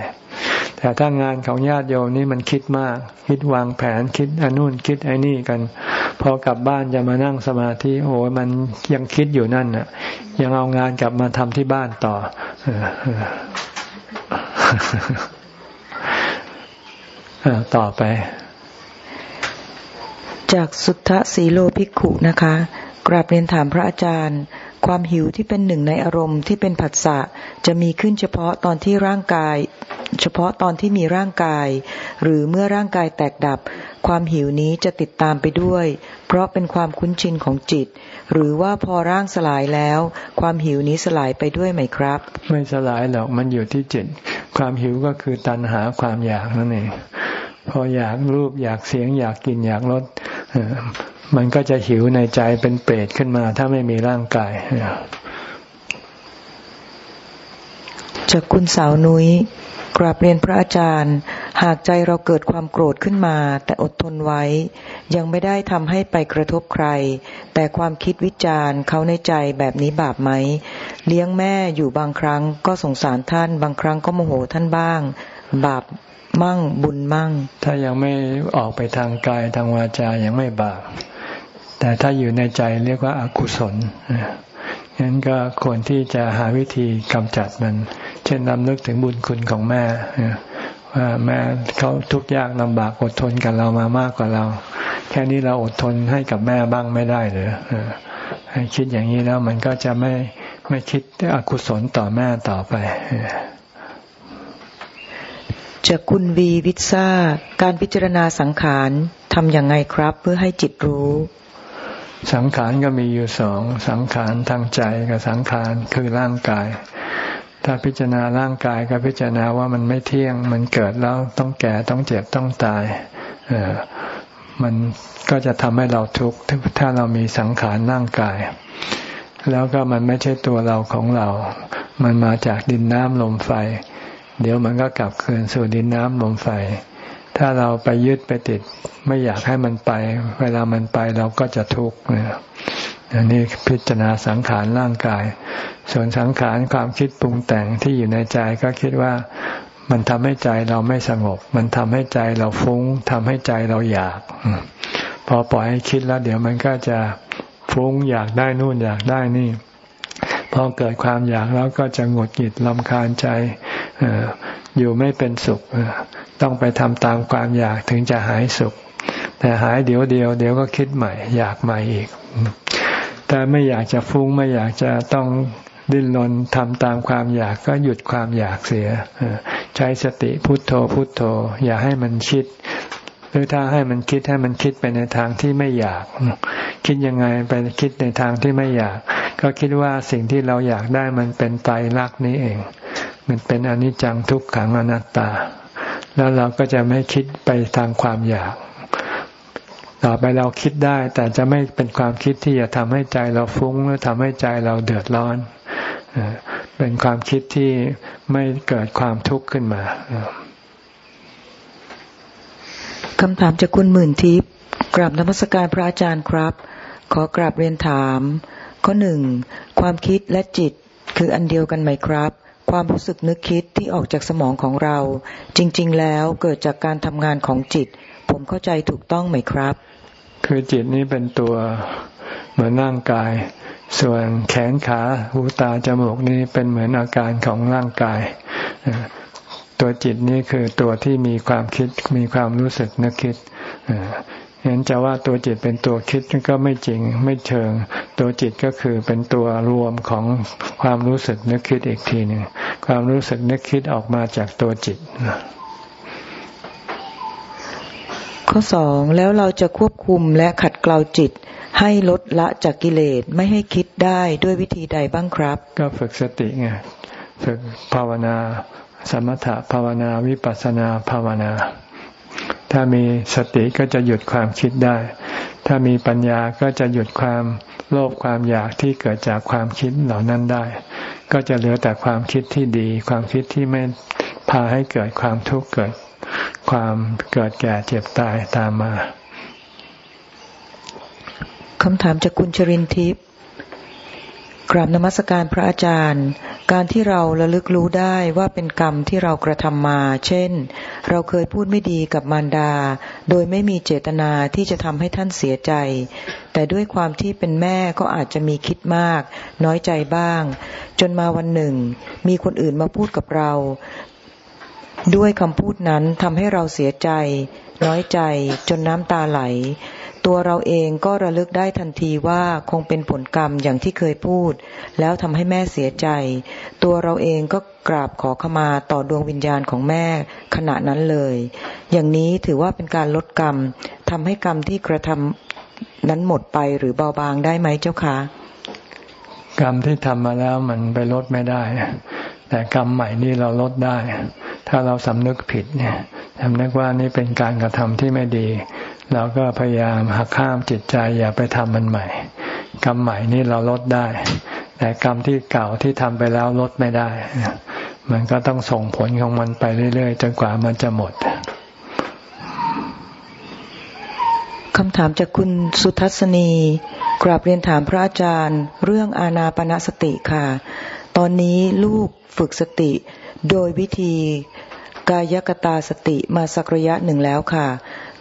[SPEAKER 1] แต่ถ้างานของญาติโยมนี่มันคิดมาก คิดวางแผนคิดอนุนคิดไอ้นี่กัน พอกลับบ้านจะมานั่งสมาธิโอ้มันยังคิดอยู่นั่นน่ะ ยังเอางานกลับมาทำที่บ้านต่อต่อไป
[SPEAKER 2] จากสุทธสีโลภิกขุนะคะ กราบเรียนถามพระอาจารย์ ความหิวที่เป็นหนึ่งในอารมณ์ที่เป็นผัสสะจะมีขึ้นเฉพาะตอนที่ร่างกาย ฉพาะตอนที่มีร่างกาย หรือเมื่อร่างกายแตกดับ ความหิวนี้จะติดตามไปด้วย เพราะเป็นความคุ้นชินของจิต หรือว่าพอร่างสลายแล้ว ความหิวนี้สลายไปด้วยไหมครับ
[SPEAKER 1] ไม่สลายหรอกมันอยู่ที่จิต ความหิวก็คือตัณหาความอยากนั่นเองพออยากรูปอยากเสียงอยากกินอยากรสมันก็จะหิวในใจเป็นเปรตขึ้นมา ถ้าไม่มีร่างกาย
[SPEAKER 2] จากคุณสาวนุย้ยกราบเรียนพระอาจารย์ หากใจเราเกิดความโกรธขึ้นมา แต่อดทนไว้ ยังไม่ได้ทำให้ไปกระทบใคร แต่ความคิดวิจารณ์เขาในใจแบบนี้บาปไหม เลี้ยงแม่อยู่บางครั้งก็สงสารท่าน บางครั้งก็โมโหท่านบ้าง บาปมั่งบุญมั่ง
[SPEAKER 1] ถ้ายังไม่ออกไปทางกายทางวาจายังไม่บาปแต่ถ้าอยู่ในใจเรียกว่าอากุศล งั้นก็ควรที่จะหาวิธีกำจัดมัน เช่นนำนึกถึงบุญคุณของแม่ว่าแม่เขาทุกข์ยากลำบากอดทนกับเรามามากกว่าเรา แค่นี้เราอดทนให้กับแม่บ้างไม่ได้หรือให้คิดอย่างนี้แล้วมันก็จะไม่ไม่คิดอกุศลต่อแม่ต่อไป
[SPEAKER 2] จากคุณวีวิซ่าการพิจารณาสังขารทำอย่างไงครับ เพื่อให้จิตรู้
[SPEAKER 1] สังขารก็มีอยู่สอง สังขารทางใจกับสังขารคือร่างกาย ถ้าพิจารณาร่างกายก็พิจารณาว่ามันไม่เที่ยง มันเกิดแล้วต้องแก่ต้องเจ็บต้องตายเออมันก็จะทำให้เราทุกข์ถ้าเรามีสังขารร่างกาย แล้วก็มันไม่ใช่ตัวเราของเรา มันมาจากดินน้ำลมไฟ เดี๋ยวมันก็กลับคืนสู่ดินน้ำลมไฟ ถ้าเราไปยึดไปติด ไม่อยากให้มันไป เวลามันไปเราก็จะทุกข์อันนี้พิจารณาสังขารร่างกาย ส่วนสังขารความคิดปรุงแต่งที่อยู่ในใจก็คิดว่ามันทำให้ใจเราไม่สงบ มันทำให้ใจเราฟุง้งทำให้ใจเราอยาก พอปล่อยให้คิดแล้ว เดี๋ยวมันก็จะฟุ้งอยากได้นู่นอยากได้นี่ พอเกิดความอยากแล้วก็จะหงุดหงิดลำคาญใจ อยู่ไม่เป็นสุข ต้องไปทำตามความอยากถึงจะหายสุข แต่หายเดี๋ยวเดียวเดี๋ยวก็คิดใหม่ อยากใหม่อีกถ้าไม่อยากจะฟุ้งไม่อยากจะต้องดิ้นรนทำตามความอยากก็หยุดความอยากเสีย ใช้สติพุทโธพุทโธ อย่าให้มันคิด หรือถ้าให้มันคิดให้มันคิดไปในทางที่ไม่อยาก คิดยังไงไปคิดในทางที่ไม่อยาก ก็คิดว่าสิ่งที่เราอยากได้มันเป็นไตรลักษณ์นี้เอง มันเป็นอนิจจังทุกขังอนัตตา แล้วเราก็จะไม่คิดไปทางความอยาก ต่อไปเราคิดได้ แต่จะไม่เป็นความคิดที่จะทำให้ใจเราฟุ้งหรือทำให้ใจเราเดือดร้อน เป็นความคิดที่ไม่เกิดความทุกข์ขึ้นมา
[SPEAKER 2] คำถามจากคุณหมื่นทิพย์กราบนมัสการพระอาจารย์ครับ ขอกราบเรียนถาม ข้อหนึ่ง ความคิดและจิตคืออันเดียวกันไหมครับ ความรู้สึกนึกคิดที่ออกจากสมองของเรา จริง ๆ แล้วเกิดจากการทำงานของจิต ผมเข้าใจถูกต้องไหมครับ
[SPEAKER 1] คือจิตนี้เป็นตัวเหมือนร่างกาย ส่วนแขนขาหูตาจมูกนี่เป็นเหมือนอาการของร่างกาย ตัวจิตนี่คือตัวที่มีความคิดมีความรู้สึกนึกคิด เห็นจะว่าตัวจิตเป็นตัวคิดก็ไม่จริงไม่เชิง ตัวจิตก็คือเป็นตัวรวมของความรู้สึกนึกคิดอีกทีหนึ่งความรู้สึกนึกคิดออกมาจากตัวจิต
[SPEAKER 2] ข้อสองแล้วเราจะควบคุมและขัดเกลาจิตให้ลดละจากกิเลสไม่ให้คิดได้ด้วยวิธีใดบ้างครับ
[SPEAKER 1] ก็ฝึกสติไงฝึกภาวนา สมถภาวนาวิปัสสนาภาวนา ถ้ามีสติก็จะหยุดความคิดได้ ถ้ามีปัญญาก็จะหยุดความโลภความอยากที่เกิดจากความคิดเหล่านั้นได้ ก็จะเหลือแต่ความคิดที่ดี ความคิดที่ไม่พาให้เกิดความทุกข์เกิดความเกิดแก่เจ็บตายตามมา
[SPEAKER 2] คำถามจากคุณชรินทิพย์กราบนมัสการพระอาจารย์ การที่เราระลึกรู้ได้ว่าเป็นกรรมที่เรากระทำมา เช่น เราเคยพูดไม่ดีกับมารดา โดยไม่มีเจตนาที่จะทำให้ท่านเสียใจ แต่ด้วยความที่เป็นแม่ก็อาจจะมีคิดมาก น้อยใจบ้าง จนมาวันหนึ่ง มีคนอื่นมาพูดกับเรา ด้วยคำพูดนั้นทำให้เราเสียใจ น้อยใจ จนน้ำตาไหล ตัวเราเองก็ระลึกได้ทันทีว่าคงเป็นผลกรรมอย่างที่เคยพูด แล้วทำให้แม่เสียใจ ตัวเราเองก็กราบขอขมาต่อดวงวิญญาณของแม่ขณะนั้นเลย อย่างนี้ถือว่าเป็นการลดกรรมทำให้กรรมที่กระทำนั้นหมดไปหรือเบาบางได้ไหมเจ้าคะ
[SPEAKER 1] กรรมที่ทำมาแล้วมันไปลดไม่ได้ แต่กรรมใหม่นี่เราลดได้ ถ้าเราสำนึกผิดเนี่ยสำนึกว่านี่เป็นการกระทำที่ไม่ดี เราก็พยายามหักข้ามจิตใจอย่าไปทำมันใหม่ กรรมใหม่นี่เราลดได้ แต่กรรมที่เก่าที่ทำไปแล้วลดไม่ได้ มันก็ต้องส่งผลของมันไปเรื่อยๆจนกว่ามันจะหมด
[SPEAKER 2] คำถามจากคุณสุทัศนี กราบเรียนถามพระอาจารย์ เรื่องอาณาปณสติค่ะ ตอนนี้ลูกฝึกสติ โดยวิธีกายกตาสติมาสักระยะหนึ่งแล้วค่ะ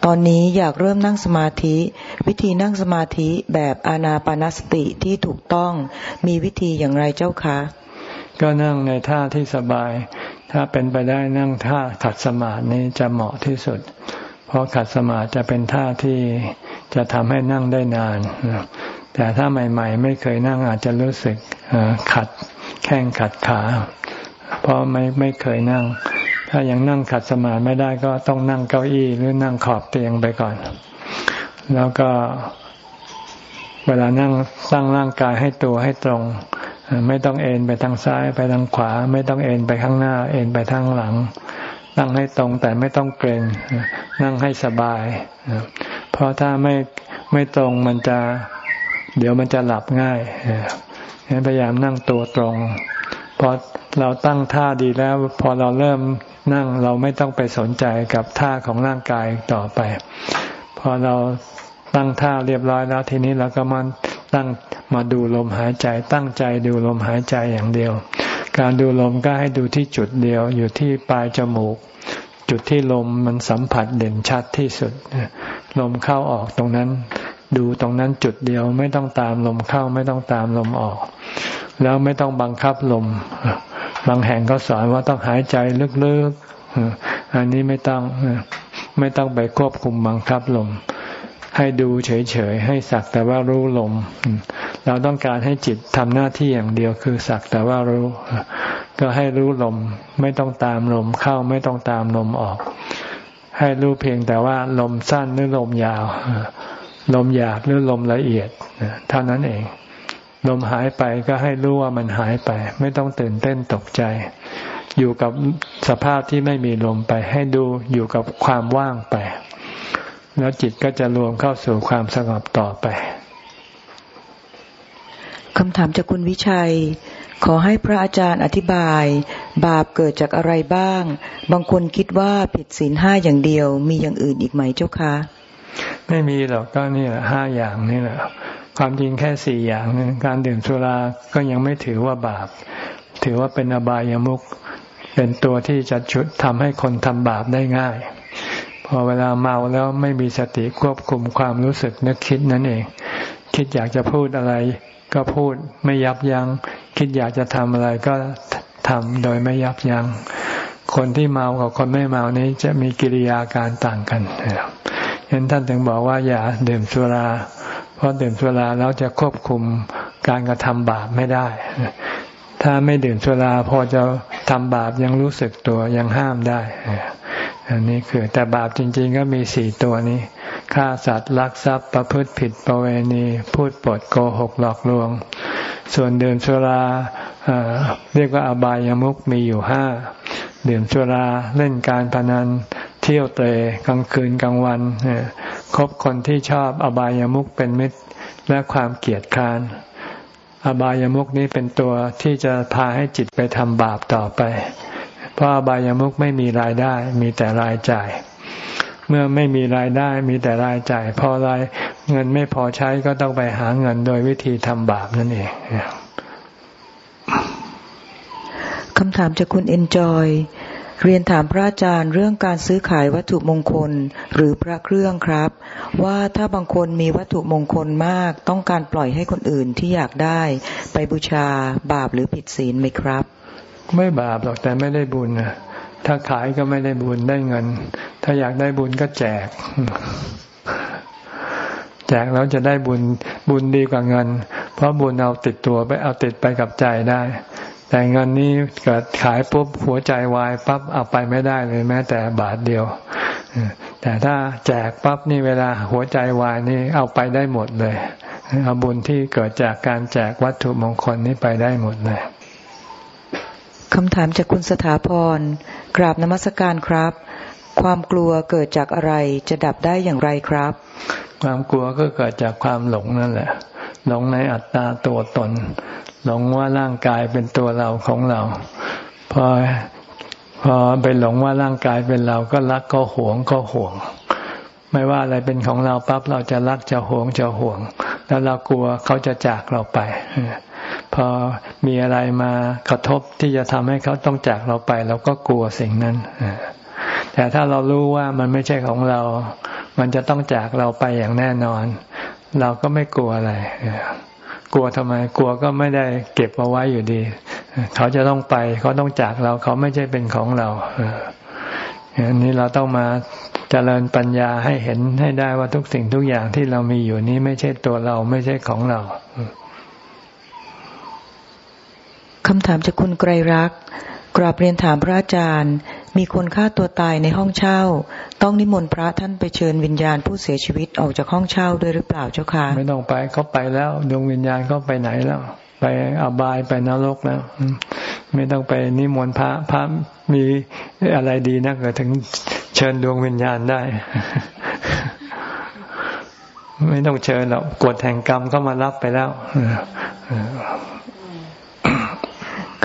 [SPEAKER 2] ตอนนี้อยากเริ่มนั่งสมาธิ วิธีนั่งสมาธิแบบอานาปานสติที่ถูกต้องมีวิธีอย่างไรเจ้าคะ
[SPEAKER 1] ก็นั่งในท่าที่สบาย ถ้าเป็นไปได้นั่งท่าขัดสมาธินี้จะเหมาะที่สุด เพราะขัดสมาธิจะเป็นท่าที่จะทำให้นั่งได้นาน แต่ถ้าใหม่ ๆ ไม่เคยนั่งอาจจะรู้สึกขัดแข้งขัดขา เพราะไม่ไม่เคยนั่ง ถ้ายังนั่งขัดสมาธิไม่ได้ก็ต้องนั่งเก้าอี้หรือนั่งขอบเตียงไปก่อน แล้วก็เวลานั่งตั้งร่างกายให้ตัวให้ตรง ไม่ต้องเอ็นไปทางซ้ายไปทางขวา ไม่ต้องเอ็นไปข้างหน้า เอ็นไปทางหลัง นั่งให้ตรงแต่ไม่ต้องเกรงนั่งให้สบาย เพราะถ้าไม่ไม่ตรงมันจะ เดี๋ยวมันจะหลับง่ายพยายามนั่งตัวตรง พอเราตั้งท่าดีแล้ว พอเราเริ่มนั่งเราไม่ต้องไปสนใจกับท่าของร่างกายต่อไป พอเราตั้งท่าเรียบร้อยแล้วทีนี้เราก็มาตั้งมาดูลมหายใจตั้งใจดูลมหายใจอย่างเดียว การดูลมก็ให้ดูที่จุดเดียว อยู่ที่ปลายจมูก จุดที่ลมมันสัมผัสเด่นชัดที่สุดลมเข้าออกตรงนั้น ดูตรงนั้นจุดเดียวไม่ต้องตามลมเข้าไม่ต้องตามลมออก แล้วไม่ต้องบังคับลม บางแห่งก็สอนว่าต้องหายใจลึกๆ อันนี้ไม่ต้องไม่ต้องไปควบคุมบังคับลม ให้ดูเฉยๆ ให้สักแต่ว่ารู้ลม เราต้องการให้จิตทำหน้าที่อย่างเดียวคือสักแต่ว่ารู้ ก็ให้รู้ลม ไม่ต้องตามลมเข้าไม่ต้องตามลมออก ให้รู้เพียงแต่ว่าลมสั้นหรือลมยาว ลมหยาบหรือลมละเอียดเท่านั้นเอง ลมหายไปก็ให้รู้ว่ามันหายไป ไม่ต้องตื่นเต้นตกใจ อยู่กับสภาพที่ไม่มีลมไป ให้ดูอยู่กับความว่างไป แล้วจิตก็จะรวมเข้าสู่ความสงบต่อไป
[SPEAKER 2] คำถามจากคุณวิชัย ขอให้พระอาจารย์อธิบาย บาปเกิดจากอะไรบ้าง บางคนคิดว่าผิดศีลห้าอย่างเดียว มีอย่างอื่นอีกไหมเจ้าคะ
[SPEAKER 1] ไม่มีหรอกก็นี่แหละห้าอย่างนี่แหละ ความจริงแค่สี่อย่างนึงการดื่มสุราก็ยังไม่ถือว่าบาป ถือว่าเป็นอบายามุขเป็นตัวที่จะชุดทำให้คนทำบาปได้ง่าย พอเวลาเมาแล้วไม่มีสติควบคุมความรู้สึกนึกคิดนั่นเอง คิดอยากจะพูดอะไร ก็พูดไม่ยับยัง้งคิดอยากจะทำอะไรก็ทำโดยไม่ยับยัง้งคนที่เมากับคนไม่เมานี้จะมีกิริยาการต่างกันเห็นท่านถึงบอกว่าอย่าดื่มสุรา เพราะดื่มสุราแล้วจะควบคุมการกระทำบาปไม่ได้ ถ้าไม่ดื่มสุราพอจะทำบาปยังรู้สึกตัวยังห้ามได้อันนี้คือแต่บาปจริง ๆ ก็มีสี่ตัวนี้ฆ่าสัตว์ลักทรัพย์ประพฤติผิดประเวณี พูดปดโกหกหลอกลวง ส่วนดื่มสุราเรียกว่าอบายามุขมีอยู่ห้าดื่มสุราเล่นการพนัน เที่ยวเตะกลางคืนกลางวันคบคนที่ชอบอบายามุขเป็นมิตรและความเกียดคร้าน อบายามุขนี้เป็นตัวที่จะพาให้จิตไปทำบาปต่อไป เพราะอบายามุขไม่มีรายได้ มีแต่รายจ่าย เมื่อไม่มีรายได้มีแต่รายจ่าย พอรายเงินไม่พอใช้ก็ต้องไปหาเงินโดยวิธีทำบาปนั่นเอง
[SPEAKER 2] คำถามจากคุณเอนจอย เรียนถามพระอาจารย์เรื่องการซื้อขายวัตถุมงคลหรือพระเครื่องครับ ว่าถ้าบางคนมีวัตถุมงคลมาก ต้องการปล่อยให้คนอื่นที่อยากได้ ไปบูชาบาปหรือผิดศีลไหมครับ
[SPEAKER 1] ไม่บาปหรอกแต่ไม่ได้บุญนะถ้าขายก็ไม่ได้บุญได้เงิน ถ้าอยากได้บุญก็แจก แจกแล้วจะได้บุญบุญดีกว่าเงิน เพราะบุญเอาติดตัวไปเอาติดไปกับใจได้ แต่เงินนี้เกิดขายปุ๊บหัวใจวายปั๊บเอาไปไม่ได้เลยแม้แต่บาทเดียว แต่ถ้าแจกปั๊บนี่เวลาหัวใจวายนี่เอาไปได้หมดเลยเอาบุญที่เกิดจากการแจกวัตถุมงคลนี้ไปได้หมดเลย
[SPEAKER 2] คำถามจากคุณสถาพรกราบนมัสการครับ ความกลัวเกิดจากอะไรจะดับได้อย่างไรครับ
[SPEAKER 1] ความกลัวก็เกิดจากความหลงนั่นแหละ หลงในอัตตาตัวตน หลงว่าร่างกายเป็นตัวเราของเรา พอพอไปหลงว่าร่างกายเป็นเราก็รักก็หวงก็ห่วง ไม่ว่าอะไรเป็นของเราปั๊บเราจะรักจะหวงจะห่วง แล้วเรากลัวเขาจะจากเราไป พอมีอะไรมากระทบที่จะทำให้เขาต้องจากเราไป เราก็กลัวสิ่งนั้นแต่ถ้าเรารู้ว่ามันไม่ใช่ของเรา มันจะต้องจากเราไปอย่างแน่นอน เราก็ไม่กลัวอะไร กลัวทำไม กลัวก็ไม่ได้เก็บเอาไว้อยู่ดี เขาจะต้องไปเขาต้องจากเราเขาไม่ใช่เป็นของเราอันนี้เราต้องมาเจริญปัญญาให้เห็นให้ได้ว่าทุกสิ่งทุกอย่างที่เรามีอยู่นี้ไม่ใช่ตัวเราไม่ใช่ของเรา
[SPEAKER 2] คำถามจากคุณไกรรักกราบเรียนถามพระอาจารย์ มีคนฆ่าตัวตายในห้องเช่า ต้องนิมนต์พระท่านไปเชิญวิญญาณผู้เสียชีวิตออกจากห้องเช่าด้วยหรือเปล่าเจ้าค่ะ
[SPEAKER 1] ไม่ต้องไปเขาไปแล้วดวงวิญญาณเขาไปไหนแล้ว ไปอบายไปนรกแล้ว ไม่ต้องไปนิมนต์พระพระมีอะไรดีนักถึงเชิญดวงวิญญาณได้ ไม่ต้องเชิญหรอกกดแห่งกรรมก็มารับไปแล้ว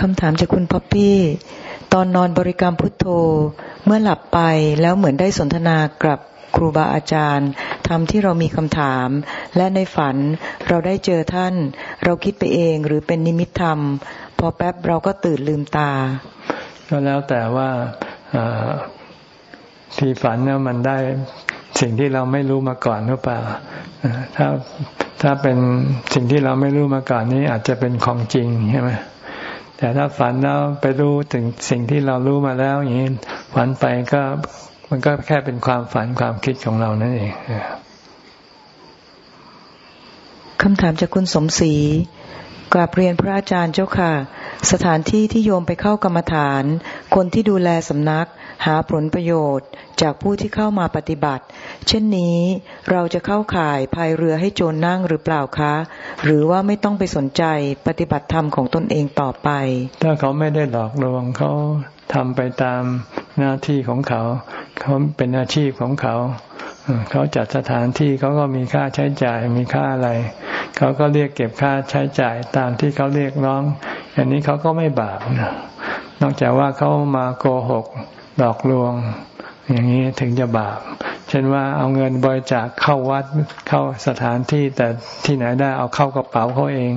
[SPEAKER 2] คำถามจากคุณพ่อพี่ ตอนนอนบริกรรมพุทโธเมื่อหลับไปแล้วเหมือนได้สนทนากับครูบาอาจารย์ทำที่เรามีคำถาม และในฝันเราได้เจอท่าน เราคิดไปเองหรือเป็นนิมิตธรรม พอแป๊บเราก็ตื่นลืมตา
[SPEAKER 1] ก็แล้วแต่ว่าที่ฝันเนี่ยมันได้สิ่งที่เราไม่รู้มาก่อนหรือเปล่าถ้าถ้าเป็นสิ่งที่เราไม่รู้มาก่อนนี้อาจจะเป็นของจริงใช่ไหม แต่ถ้าฝันแล้วไปรู้ถึงสิ่งที่เรารู้มาแล้ว อย่างนี้ฝันไปก็มันก็แค่เป็นความฝันความคิดของเรานั่นเอง
[SPEAKER 2] คำถามจากคุณสมศรีกราบเรียนพระอาจารย์เจ้าค่ะ สถานที่ที่โยมไปเข้ากรรมฐาน คนที่ดูแลสำนัก หาผลประโยชน์จากผู้ที่เข้ามาปฏิบัติ เช่นนี้เราจะเข้าข่ายพายเรือให้โจรนนั่งหรือเปล่าคะ หรือว่าไม่ต้องไปสนใจปฏิบัติธรรมของตนเองต่อไป
[SPEAKER 1] ถ้าเขาไม่ได้หลอกลวงเขาทำไปตามหน้าที่ของเขา เขาเป็นอาชีพของเขา เขาจัดสถานที่เขาก็มีค่าใช้จ่ายมีค่าอะไร เขาก็เรียกเก็บค่าใช้จ่ายตามที่เขาเรียกร้อง อันนี้เขาก็ไม่บาปนอกจากว่าเขามาโกหก หลอกลวง อย่างนี้ถึงจะบาป เช่นว่าเอาเงินบริจาคเข้าวัดเข้าสถานที่แต่ที่ไหนได้เอาเข้ากระเป๋าเขาเอง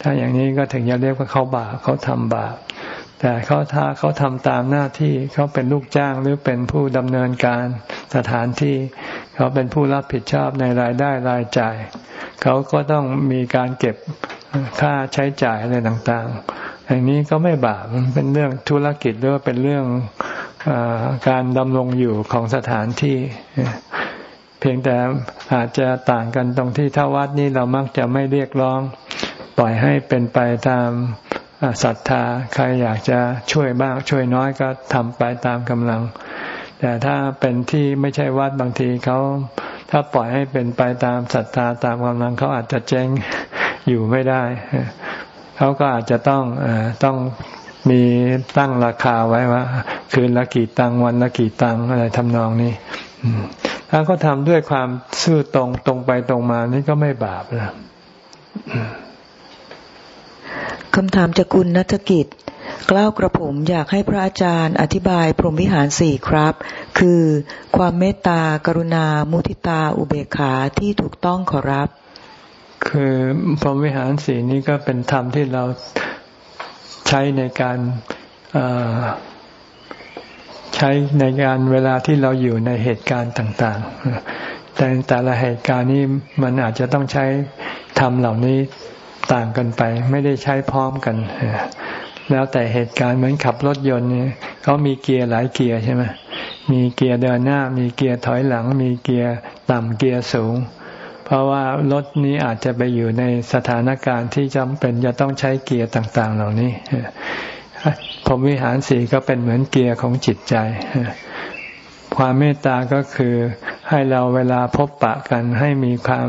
[SPEAKER 1] ถ้าอย่างนี้ก็ถึงจะเรียกว่าเขาบาปเขาทำบาปแต่เขาถ้าเขาทำตามหน้าที่เขาเป็นลูกจ้างหรือเป็นผู้ดำเนินการสถานที่ เขาเป็นผู้รับผิดชอบในรายได้รายจ่าย เขาก็ต้องมีการเก็บค่าใช้จ่ายอะไรต่างๆอย่างนี้ก็ไม่บาปมันเป็นเรื่องธุรกิจหรือว่าเป็นเรื่อง การดำรงอยู่ของสถานที่ เพียงแต่อาจจะต่างกันตรงที่ถ้าวัดนี้เรามักจะไม่เรียกร้อง ปล่อยให้เป็นไปตามศรัทธา ใครอยากจะช่วยบ้างช่วยน้อยก็ทำไปตามกำลัง แต่ถ้าเป็นที่ไม่ใช่วัดบางทีเขาถ้าปล่อยให้เป็นไปตามศรัทธาตามกำลังเขาอาจจะเจ๊งอยู่ไม่ได้เขาก็อาจจะต้องอต้อง มีตั้งราคาไว้ว่า คืนละกี่ตังวันละกี่ตังอะไรทำนองนี้ถ้าเขาทำด้วยความซื่อตรงตรงไปตรงมานี่ก็ไม่บาปนะ
[SPEAKER 2] คำถามจากคุณนัฐกิจกล้าวกระผมอยากให้พระอาจารย์อธิบายพรหมวิหารสี่ครับ คือความเมตตากรุณา มุทิตา อุเบกขาที่ถูกต้องขอรับ
[SPEAKER 1] คือพรหมวิหารสีนี้ก็เป็นธรรมที่เราใช้ในการใช้ในการเวลาที่เราอยู่ในเหตุการณ์ต่าง ๆ แต่แต่ละเหตุการณ์นี้มันอาจจะต้องใช้ธรรมเหล่านี้ต่างกันไป ไม่ได้ใช้พร้อมกัน แล้วแต่เหตุการณ์เหมือนขับรถยนต์เนี่ยเขามีเกียร์หลายเกียร์ใช่ไหมมีเกียร์เดินหน้า มีเกียร์ถอยหลัง มีเกียร์ต่ำเกียร์สูง ราะว่ารถนี้อาจจะไปอยู่ในสถานการณ์ที่จำเป็นจะต้องใช้เกียร์ต่าง ๆ เหล่านี้ผมวิหารสีก็เป็นเหมือนเกียร์ของจิตใจ ความเมตตาก็คือให้เราเวลาพบปะกันให้มีความ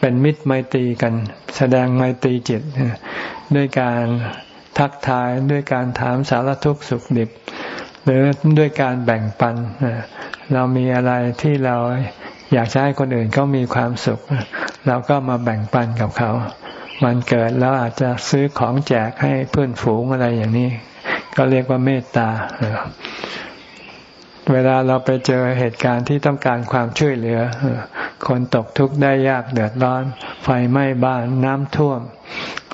[SPEAKER 1] เป็นมิตรไมตรีกัน แสดงไมตรีจิตด้วยการทักทายด้วยการถามสารทุกข์สุขดิบ หรือด้วยการแบ่งปันเรามีอะไรที่เรา อยากจะให้คนอื่นเขามีความสุข เราก็มาแบ่งปันกับเขา มันเกิดแล้วอาจจะซื้อของแจกให้เพื่อนฝูงอะไรอย่างนี้ ก็เรียกว่าเมตตา เวลาเราไปเจอเหตุการณ์ที่ต้องการความช่วยเหลือ คนตกทุกข์ได้ยากเดือดร้อน ไฟไหม้บ้านน้ำท่วม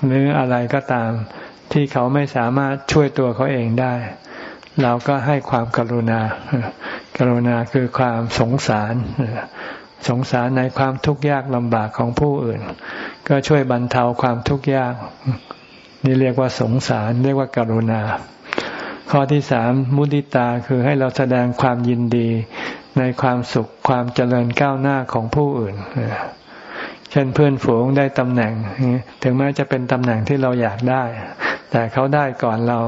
[SPEAKER 1] หรืออะไรก็ตาม ที่เขาไม่สามารถช่วยตัวเขาเองได้ เราก็ให้ความกรุณา กรุณาคือความสงสาร สงสารในความทุกข์ยากลำบากของผู้อื่น ก็ช่วยบรรเทาความทุกข์ยาก นี่เรียกว่าสงสาร เรียกว่าการุณา ข้อที่สามมุติตาคือให้เราแสดงความยินดีในความสุขความเจริญก้าวหน้าของผู้อื่น เช่นเพื่อนฝูงได้ตำแหน่ง ถึงแม้จะเป็นตำแหน่งที่เราอยากได้ แต่เขาได้ก่อนเรา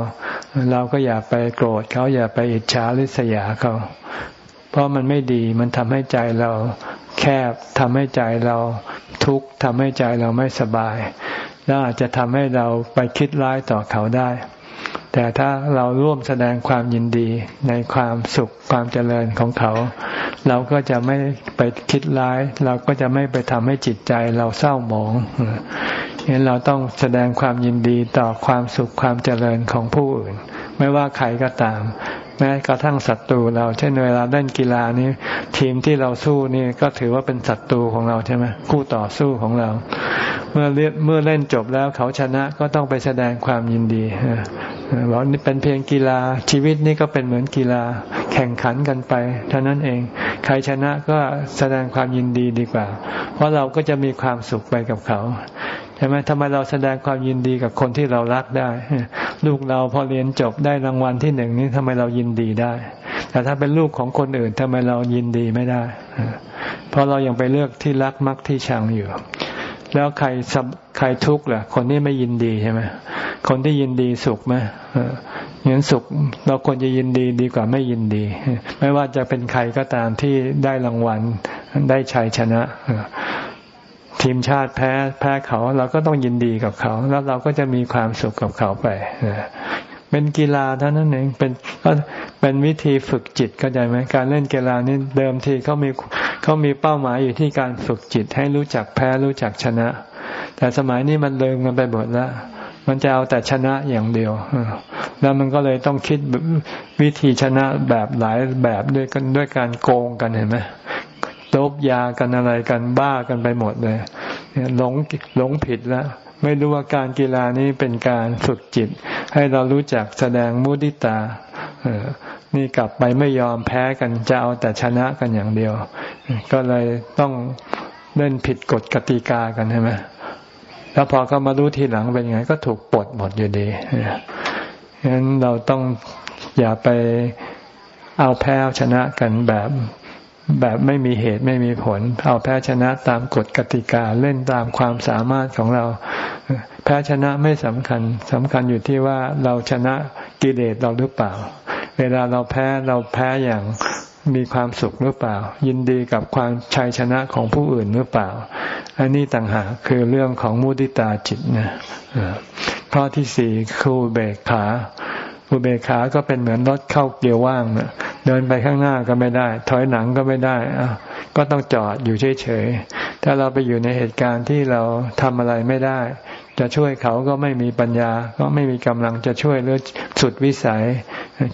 [SPEAKER 1] เราก็อย่าไปโกรธเขาอย่าไปอิจฉาริษยาเขา เพราะมันไม่ดีมันทำให้ใจเราแคบทำให้ใจเราทุกข์ทำให้ใจเราไม่สบาย แล้วอาจจะทำให้เราไปคิดร้ายต่อเขาได้ แต่ถ้าเราร่วมแสดงความยินดีในความสุขความเจริญของเขา เราก็จะไม่ไปคิดร้าย เราก็จะไม่ไปทำให้จิตใจเราเศร้าหมองเห็นเราต้องแสดงความยินดีต่อความสุขความเจริญของผู้อื่น ไม่ว่าใครก็ตาม แม้กระทั่งศัตรูเราเช่นเวลาเล่นกีฬานี้ ทีมที่เราสู้นี่ก็ถือว่าเป็นศัตรูของเราใช่ไหมคู่ต่อสู้ของเรา เมื่อเลเมื่อเล่นจบแล้วเขาชนะก็ต้องไปแสดงความยินดีบอกนี่เป็นเพียงกีฬาชีวิตนี่ก็เป็นเหมือนกีฬาแข่งขันกันไปเท่านั้นเอง ใครชนะก็แสดงความยินดีดีกว่า เพราะเราก็จะมีความสุขไปกับเขา ใช่ไหมทำไมเราแสดงความยินดีกับคนที่เรารักได้ ลูกเราพอเรียนจบได้รางวัลที่หนึ่งนี่ทำไมเรายินดีได้ แต่ถ้าเป็นลูกของคนอื่นทำไมเรายินดีไม่ได้ เพราะเรายังไปเลือกที่รักมักที่ชังอยู่ แล้วใครใครทุกข์ล่ะ คนที่ไม่ยินดีใช่ไหมคนที่ยินดีสุขไหมงั้นสุขเราควรจะยินดีดีกว่าไม่ยินดี ไม่ว่าจะเป็นใครก็ตามที่ได้รางวัลได้ชัยชนะ ทีมชาติแพ้แพ้เขา เราก็ต้องยินดีกับเขา แล้วเราก็จะมีความสุขกับเขาไปเป็นกีฬาเท่านั้นเองเป็นก็เป็นวิธีฝึกจิตเข้าใจไหมการเล่นกีฬานี่เดิมทีเขามีเขามีเป้าหมายอยู่ที่การฝึกจิตให้รู้จักแพ้รู้จักชนะ แต่สมัยนี้มันเลิมกันไปหมดแล้วมันจะเอาแต่ชนะอย่างเดียว แล้วมันก็เลยต้องคิดวิธีชนะแบบหลายแบบด้วยกันด้วยการโกงกันเห็นไหม ลบยากันอะไรกันบ้ากันไปหมดเลยหลงหลงผิดแล้วไม่รู้ว่าการกีฬานี้เป็นการฝึกจิต ให้เรารู้จักแสดงมุติตาเออนี่กลับไปไม่ยอมแพ้กันจะเอาแต่ชนะกันอย่างเดียว ก็เลยต้องเล่นผิดกฎกติกากันใช่ไหมแล้วพอเขามารู้ทีหลังเป็นไง ก็ถูกปลดหมดอยู่ดีฉะนั้นเราต้องอย่าไปเอาแพ้ชนะกันแบบ แบบไม่มีเหตุไม่มีผล เอาแพ้ชนะตามกฎกติกาเล่นตามความสามารถของเรา แพ้ชนะไม่สำคัญสำคัญอยู่ที่ว่าเราชนะกิเลสเราหรือเปล่า เวลาเราแพ้เราแพ้อย่างมีความสุขหรือเปล่า ยินดีกับความชัยชนะของผู้อื่นหรือเปล่า อันนี้ต่างหากคือเรื่องของมุติตาจิตนะข้อที่สี่คือเบกขา อุเบกขาก็เป็นเหมือนรถเข้าเกียร์ว่างนะเดินไปข้างหน้าก็ไม่ได้ ถอยหลังก็ไม่ได้อะก็ต้องจอดอยู่เฉยๆถ้าเราไปอยู่ในเหตุการณ์ที่เราทำอะไรไม่ได้ จะช่วยเขาก็ไม่มีปัญญา ก็ไม่มีกำลังจะช่วยหรือสุดวิสัย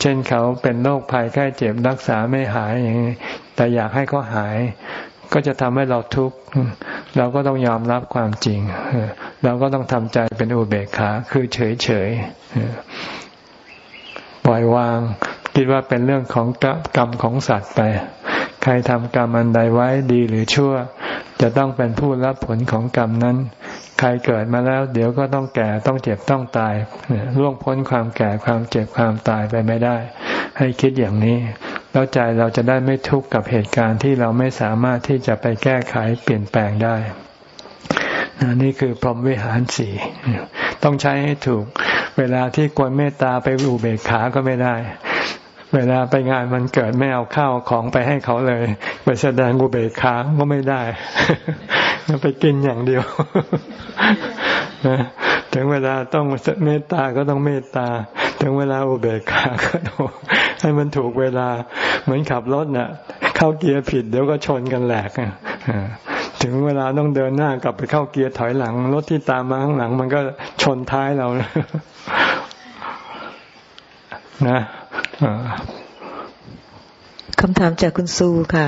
[SPEAKER 1] เช่นเขาเป็นโรคภัยไข้เจ็บรักษาไม่หายอย่างนี้แต่อยากให้เขาหายก็จะทำให้เราทุกข์ เราก็ต้องยอมรับความจริง เราก็ต้องทำใจเป็นอุเบกขา คือเฉยๆป ล่อยวาง คิดว่าเป็นเรื่องของกรรมของสัตว์ไป ใครทำกรรมอันใดไว้ดีหรือชั่ว จะต้องเป็นผู้รับผลของกรรมนั้น ใครเกิดมาแล้ว เดี๋ยวก็ต้องแก่ต้องเจ็บต้องตายล่วงพ้นความแก่ความเจ็บความตายไปไม่ได้ ให้คิดอย่างนี้แล้วใจเราจะได้ไม่ทุกข์กับเหตุการณ์ที่เราไม่สามารถที่จะไปแก้ไขเปลี่ยนแปลงได้ นี่คือพรหมวิหารสี่ต้องใช้ให้ถูก เวลาที่ควรเมตตาไปอุเบกขาก็ไม่ได้ เวลาไปงานมันเกิดไม่เอาข้าวของไปให้เขาเลย ไปแสดงอุเบกขาก็ไม่ได้ ไปกินอย่างเดียวถึงเวลาต้องเมตตาก็ต้องเมตตา ถึงเวลาอุเบกขาก็ต้องให้มันถูกเวลา เหมือนขับรถน่ะ เข้าเกียร์ผิดเดี๋ยวก็ชนกันแหลกอะ ถึงเวลาต้องเดินหน้ากลับไปเข้าเกียร์ถอยหลัง รถที่ตามมาข้างหลัง มันก็ชนท้ายเรานะ
[SPEAKER 2] คำถามจากคุณซูค่ะ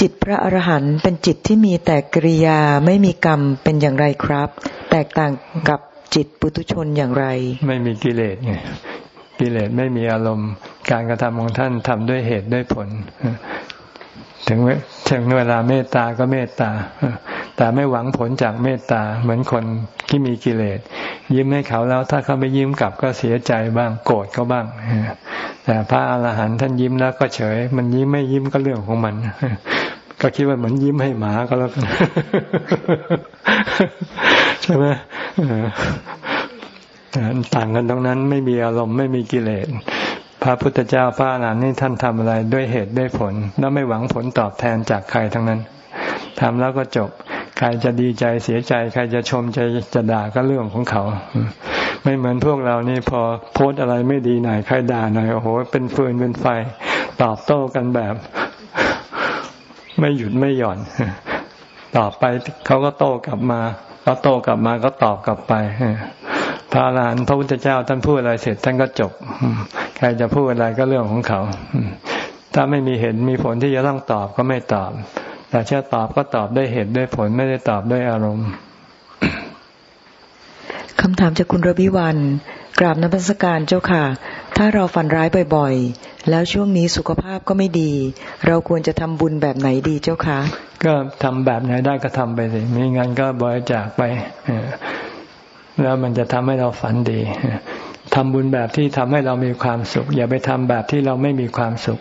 [SPEAKER 2] จิตพระอรหันต์เป็นจิตที่มีแต่กิริยาไม่มีกรรมเป็นอย่างไรครับ แตกต่างกับจิตปุถุชนอย่างไร
[SPEAKER 1] ไม่มีกิเลสไงกิเลสไม่มีอารมณ์ การกระทำของท่านทำด้วยเหตุด้วยผล ถึงถึงเวลาเมตตาก็เมตตา แต่ไม่หวังผลจากเมตตาเหมือนคนที่มีกิเลส ยิ้มให้เขาแล้วถ้าเขาไม่ยิ้มกลับก็เสียใจบ้างโกรธเขาบ้าง แต่พระอรหันต์ท่านยิ้มแล้วก็เฉย มันยิ้มไม่ยิ้มก็เรื่องของมัน ก็คิดว่าเหมือนยิ้มให้หมาก็แล้วกันใช่ไหมต่างกันตรงนั้นไม่มีอารมณ์ไม่มีกิเลส พระพุทธเจ้าพระอรหันต์นี่ท่านทำอะไรด้วยเหตุด้วยผล แล้วไม่หวังผลตอบแทนจากใครทั้งนั้นทำแล้วก็จบ ใครจะดีใจเสียใจ ใครจะชมใจจะด่าก็เรื่องของเขา ไม่เหมือนพวกเรานี่พอโพสอะไรไม่ดีหน่อยใครด่าหน่อยโอ้โหเป็นฟืนเป็นไฟ ตอบโต้กันแบบ ไม่หยุดไม่หย่อนตอบไปเขาก็โต้กลับมาเขาโต้กลับมาก็ตอบกลับไป พระอรหันต์พระพุทธเจ้าท่านพูดอะไรเสร็จท่านก็จบ ใครจะพูดอะไรก็เรื่องของเขา ถ้าไม่มีเหตุมีผลที่จะต้องตอบก็ไม่ตอบ แต่เชื่อตอบก็ตอบด้วยเหตุด้วยผลไม่ได้ตอบด้วยอารมณ์
[SPEAKER 2] คำถามจากคุณรบิวัน กราบนักบัญชการเจ้าค่ะ ถ้าเราฝันร้ายบ่อยๆ แล้วช่วงนี้สุขภาพก็ไม่ดี เราควรจะทำบุญแบบไหนดีเจ้าคะ
[SPEAKER 1] ก็ทำแบบไหนได้ก็ทำไปสิ มีเงินก็บริจาคไป แล้วมันจะทำให้เราฝันดีทำบุญแบบที่ทำให้เรามีความสุข อย่าไปทำแบบที่เราไม่มีความสุข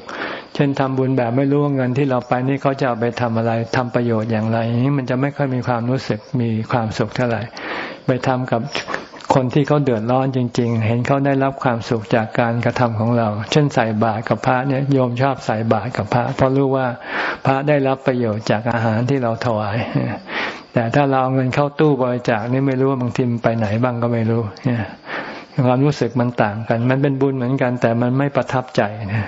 [SPEAKER 1] เช่นทำบุญแบบไม่รู้ว่าเงินที่เราไปนี่เขาจะเอาไปทำอะไรทำประโยชน์อย่างไรนี้มันจะไม่ค่อยมีความรู้สึกมีความสุขเท่าไหร่ ไปทำกับคนที่เขาเดือดร้อนจริง ๆ เห็นเขาได้รับความสุขจากการกระทำของเรา เช่นใส่บาตรกับพระเนี่ยโยมชอบใส่บาตรกับพระ เพราะรู้ว่าพระได้รับประโยชน์จากอาหารที่เราถวาย แต่ถ้าเราเอาเงินเข้าตู้บริจาคนี่ไม่รู้ว่าบางทีมไปไหนบ้างก็ไม่รู้เนี่ยความรู้สึกมันต่างกัน มันเป็นบุญเหมือนกัน แต่มันไม่ประทับใจนะ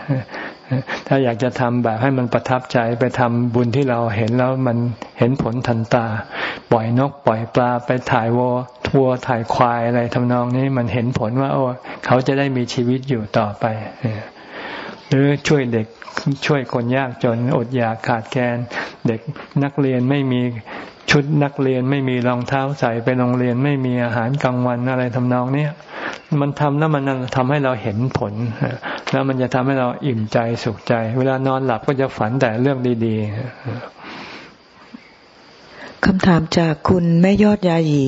[SPEAKER 1] ถ้าอยากจะทำแบบให้มันประทับใจไปทำบุญที่เราเห็นแล้วมันเห็นผลทันตา ปล่อยนกปล่อยปลาไปถ่ายวอวัวถ่ายควายอะไรทำนองนี้มันเห็นผลว่า โอ้เขาจะได้มีชีวิตอยู่ต่อไปหรือช่วยเด็กช่วยคนยากจนอดอยากขาดแคลนเด็กนักเรียนไม่มี ชุดนักเรียนไม่มีรองเท้าใส่ไปโรงเรียนไม่มีอาหารกลางวันอะไรทำนองเนี้ยมันทำแล้วมันทำให้เราเห็นผล แล้วมันจะทำให้เราอิ่มใจสุขใจ เวลานอนหลับก็จะฝันแต่เรื่องดี
[SPEAKER 2] ๆคำถามจากคุณแม่ยอดยาหยี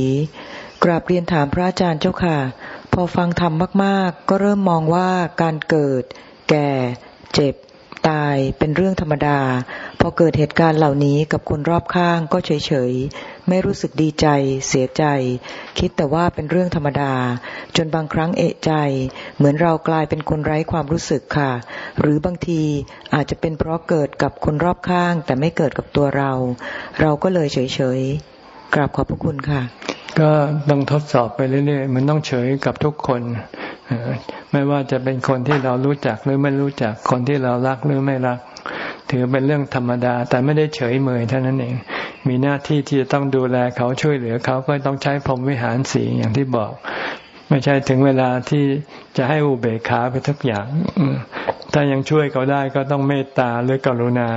[SPEAKER 2] กราบเรียนถามพระอาจารย์เจ้าค่ะ พอฟังธรรมมาก ๆ ก็เริ่มมองว่าการเกิด แก่ เจ็บ ตายเป็นเรื่องธรรมดา พอเกิดเหตุการณ์เหล่านี้กับคนรอบข้างก็เฉยๆ ไม่รู้สึกดีใจ เสียใจ คิดแต่ว่าเป็นเรื่องธรรมดา จนบางครั้งเอะใจ เหมือนเรากลายเป็นคนไร้ความรู้สึกค่ะ หรือบางทีอาจจะเป็นเพราะเกิดกับคนรอบข้าง แต่ไม่เกิดกับตัวเรา เราก็เลยเฉยๆกราบขอบพระคุณค่ะ
[SPEAKER 1] ก็ต้องทดสอบไปเรื่อยๆ มันต้องเฉยกับทุกคน ไม่ว่าจะเป็นคนที่เรารู้จักหรือไม่รู้จัก คนที่เรารักหรือไม่รัก ถือเป็นเรื่องธรรมดา แต่ไม่ได้เฉยเมยเท่านั้นเอง มีหน้าที่ที่จะต้องดูแลเขาช่วยเหลือเขาก็ต้องใช้พรมวิหารสีอย่างที่บอก ไม่ใช่ถึงเวลาที่จะให้อุเบกขาไปทุกอย่าง ถ้ายังช่วยเขาได้ก็ต้องเมตตาหรือกรุณา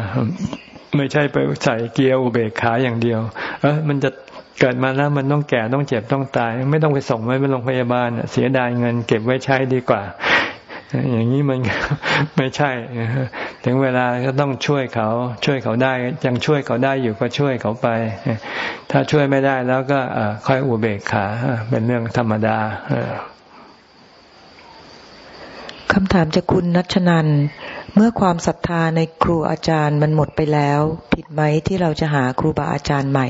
[SPEAKER 1] ไม่ใช่ไปใส่เกียร์อุเบกขาอย่างเดียว เออมันจะ เกิดมาแล้วมันต้องแก่ต้องเจ็บต้องตาย ไม่ต้องไปส่งไว้ไปโรงพยาบาลเสียดายเงิน เก็บไว้ใช้ดีกว่า อย่างนี้มันไม่ใช่ ถึงเวลาก็ต้องช่วยเขา ช่วยเขาได้ยังช่วยเขาได้อยู่ก็ช่วยเขาไป ถ้าช่วยไม่ได้แล้วก็ค่อยอุเบกขาเป็นเรื่องธรรมดา
[SPEAKER 2] คำถามจากคุณนัชนัน เมื่อความศรัทธาในครูอาจารย์มันหมดไปแล้ว ผิดไหมที่เราจะหาครูบาอาจารย์ใหม่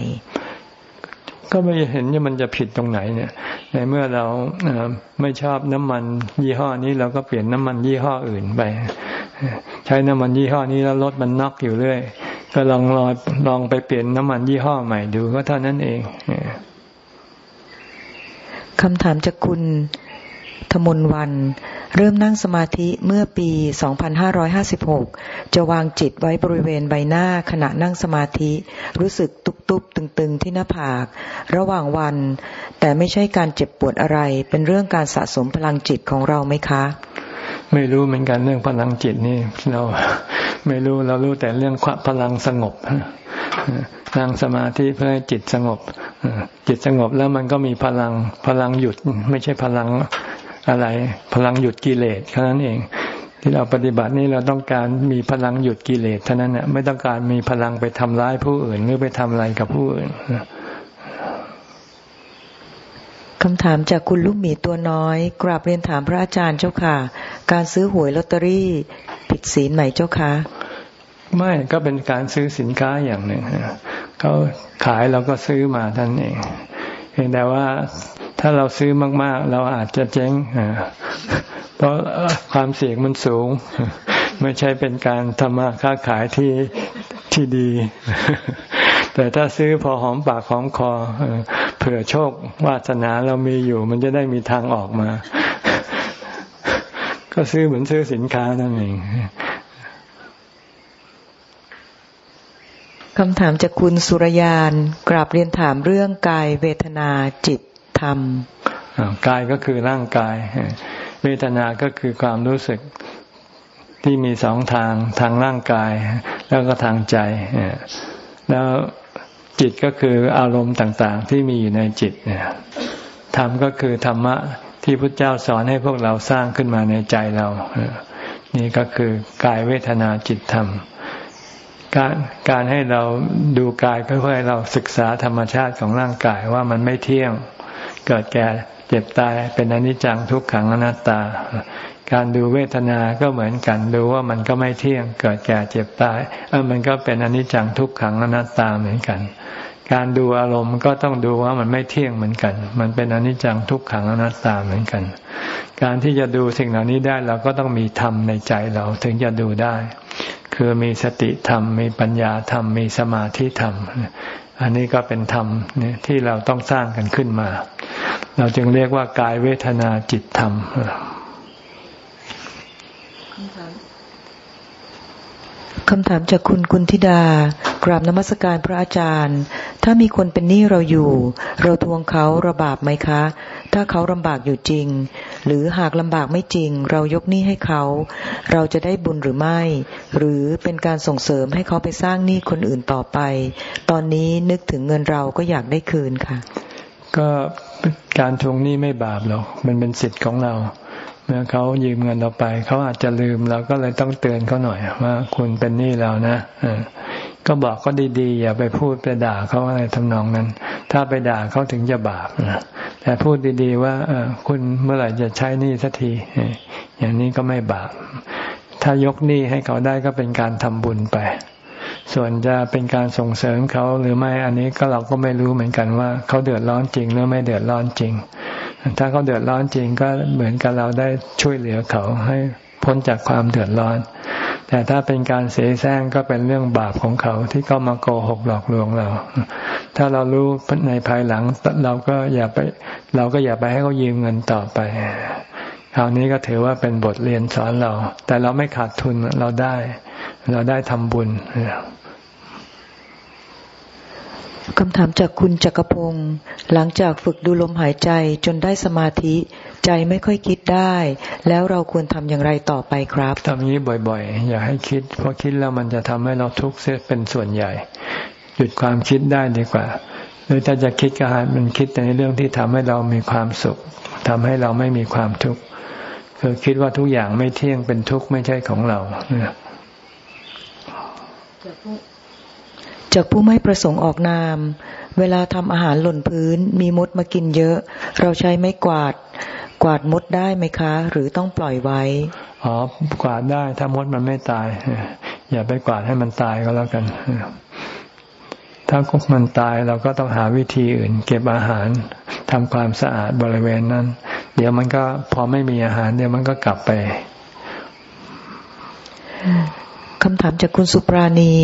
[SPEAKER 1] ก็ไม่เห็นว่ามันจะผิดตรงไหนเนี่ย ในเมื่อเราไม่ชอบน้ำมันยี่ห้อนี้เราก็เปลี่ยนน้ำมันยี่ห้ออื่นไป ใช้น้ำมันยี่ห้อนี้แล้วรถมันน็อกอยู่เรื่อย ก็ลองลองลองไปเปลี่ยนน้ำมันยี่ห้อใหม่ดูก็เท่านั้นเอง
[SPEAKER 2] คำถามจากคุณ ธมนวัน เริ่มนั่งสมาธิเมื่อปี 2556 จะวางจิตไว้บริเวณใบหน้าขณะนั่งสมาธิ รู้สึกตุบๆตึงๆ ที่หน้าผาก ระหว่างวัน แต่ไม่ใช่การเจ็บปวดอะไร เป็นเรื่องการสะสมพลังจิตของเราไหมคะ
[SPEAKER 1] ไม่รู้เหมือนกันเรื่องพลังจิตนี่เราไม่รู้เรารู้แต่เรื่องพลังสงบนั่งสมาธิเพื่อให้จิตสงบจิตสงบแล้วมันก็มีพลังพลังหยุด ไม่ใช่พลัง อะไร พลังหยุดกิเลสเท่านั้นเอง ที่เราปฏิบัตินี่เราต้องการมีพลังหยุดกิเลสเท่านั้นเนี่ยไม่ต้องการมีพลังไปทำร้ายผู้อื่น หรือไปทำอะไรกับผู้อื่น
[SPEAKER 2] คำถามจากคุณลูกหมีตัวน้อย กราบเรียนถามพระอาจารย์เจ้าค่ะ การซื้อหวยลอตเตอรี่ ผิดศีลไหมเจ้าคะ
[SPEAKER 1] ไม่ก็เป็นการซื้อสินค้าอย่างหนึ่งเขาขายเราก็ซื้อมาท่านเองเพียงแต่ว่า ถ้าเราซื้อมากๆ เราอาจจะเจ๊งเพราะความเสี่ยงมันสูง ไม่ใช่เป็นการทำมาค้าขายที่ที่ดี แต่ถ้าซื้อพอหอมปากหอมคอเผื่อโชควาสนาเรามีอยู่ มันจะได้มีทางออกมา ก็ซื้อเหมือนซื้อสินค้านั่นเอง
[SPEAKER 2] คำถามจากคุณสุรยานกราบเรียนถามเรื่องกายเวทนาจิต ธรรม
[SPEAKER 1] กายก็คือร่างกาย เวทนาก็คือความรู้สึกที่มีสองทางทางร่างกาย แล้วก็ทางใจ แล้วจิตก็คืออารมณ์ต่างๆ ที่มีอยู่ในจิตธรรมก็คือธรรมะที่พระเจ้าสอนให้พวกเราสร้างขึ้นมาในใจเรา นี่ก็คือกายเวทนาจิตธรรม การการให้เราดูกายก็เพื่อให้เราศึกษาธรรมชาติของร่างกายว่ามันไม่เที่ยง เกิดแก่เจ็บตายเป็นอนิจจังทุกขังอนัตตา การดูเวทนาก็เหมือนกันดูว่ามันก็ไม่เที่ยง เกิดแก่เจ็บตายเออมันก็เป็นอนิจจังทุกขังอนัตตาเหมือนกัน การดูอารมณ์ก็ต้องดูว่ามันไม่เที่ยงเหมือนกัน มันเป็นอนิจจังทุกขังอนัตตาเหมือนกัน การที่จะดูสิ่งเหล่านี้ได้เราก็ต้องมีธรรมในใจเราถึงจะดูได้ คือมีสติธรรมมีปัญญาธรรมมีสมาธิธรรม อันนี้ก็เป็นธรรมที่เราต้องสร้างกันขึ้นมา เราจึงเรียกว่ากายเวทนาจิตธรรม
[SPEAKER 2] คำถามจากคุณกุณธิดา กราบนมัสการพระอาจารย์ ถ้ามีคนเป็นหนี้เราอยู่ เราทวงเขาระบาปไหมคะ ถ้าเขาลำบากอยู่จริง หรือหากลำบากไม่จริง เรายกหนี้ให้เขา เราจะได้บุญหรือไม่ หรือเป็นการส่งเสริมให้เขาไปสร้างหนี้คนอื่นต่อไป ตอนนี้นึกถึงเงินเราก็อยากได้คืนค่ะ
[SPEAKER 1] ก็การทวงหนี้ไม่บาปหรอกมันเป็นสิทธิ์ของเรา เมื่อเขายืมเงินเราไป เขาอาจจะลืมเราก็เลยต้องเตือนเขาหน่อยว่าคุณเป็นหนี้เรานะก็บอกก็ดีๆอย่าไปพูดไปด่าเขาอะไรทำนองนั้น ถ้าไปด่าเขาถึงจะบาปนะแต่พูดดีๆว่าคุณเมื่อไหร่จะใช้หนี้สักทีอย่างนี้ก็ไม่บาปถ้ายกหนี้ให้เขาได้ก็เป็นการทำบุญไป ส่วนจะเป็นการส่งเสริมเขาหรือไม่อันนี้ก็เราก็ไม่รู้เหมือนกันว่า เขาเดือดร้อนจริงหรือไม่เดือดร้อนจริง ถ้าเขาเดือดร้อนจริงก็เหมือนกับเราได้ช่วยเหลือเขาให้พ้นจากความเดือดร้อน แต่ถ้าเป็นการเสแสร้งก็เป็นเรื่องบาปของเขาที่เขามาโกหกหลอกลวงเรา ถ้าเรารู้ในภายหลังเราก็อย่าไป เราก็อย่าไปให้เขายืมเงินต่อไป คราวนี้ก็ถือว่าเป็นบทเรียนสอนเรา แต่เราไม่ขาดทุนเราได้ เราได้ทำบุญ
[SPEAKER 2] คำถามจากคุณจักรพงศ์ หลังจากฝึกดูลมหายใจจนได้สมาธิ ใจไม่ค่อยคิดได้ แล้วเราควรทำอย่างไรต่อไปครับ
[SPEAKER 1] ทำอย่างนี้บ่อยๆ อย่าให้คิด เพราะคิดแล้วมันจะทำให้เราทุกข์เสียเป็นส่วนใหญ่ หยุดความคิดได้ดีกว่าหรือถ้าจะคิดก็ให้มันคิดในเรื่องที่ทำให้เรามีความสุขทำให้เราไม่มีความทุกข์คือคิดว่าทุกอย่างไม่เที่ยงเป็นทุกข์ไม่ใช่ของเรา
[SPEAKER 2] จากผู้ไม่ประสงค์ออกนาม เวลาทำอาหารหล่นพื้น มีมดมากินเยอะ เราใช้ไม้กวาด กวาดมดได้ไหมคะ หรือต้องปล่อยไว้
[SPEAKER 1] อ๋อกวาดได้ถ้ามดมันไม่ตาย อย่าไปกวาดให้มันตายก็แล้วกัน ถ้ามันตายเราก็ต้องหาวิธีอื่น เก็บอาหารทำความสะอาดบริเวณนั้น เดี๋ยวมันก็พอไม่มีอาหาร เดี๋ยวมันก็กลับไป
[SPEAKER 2] คำถามจากคุณสุปราณี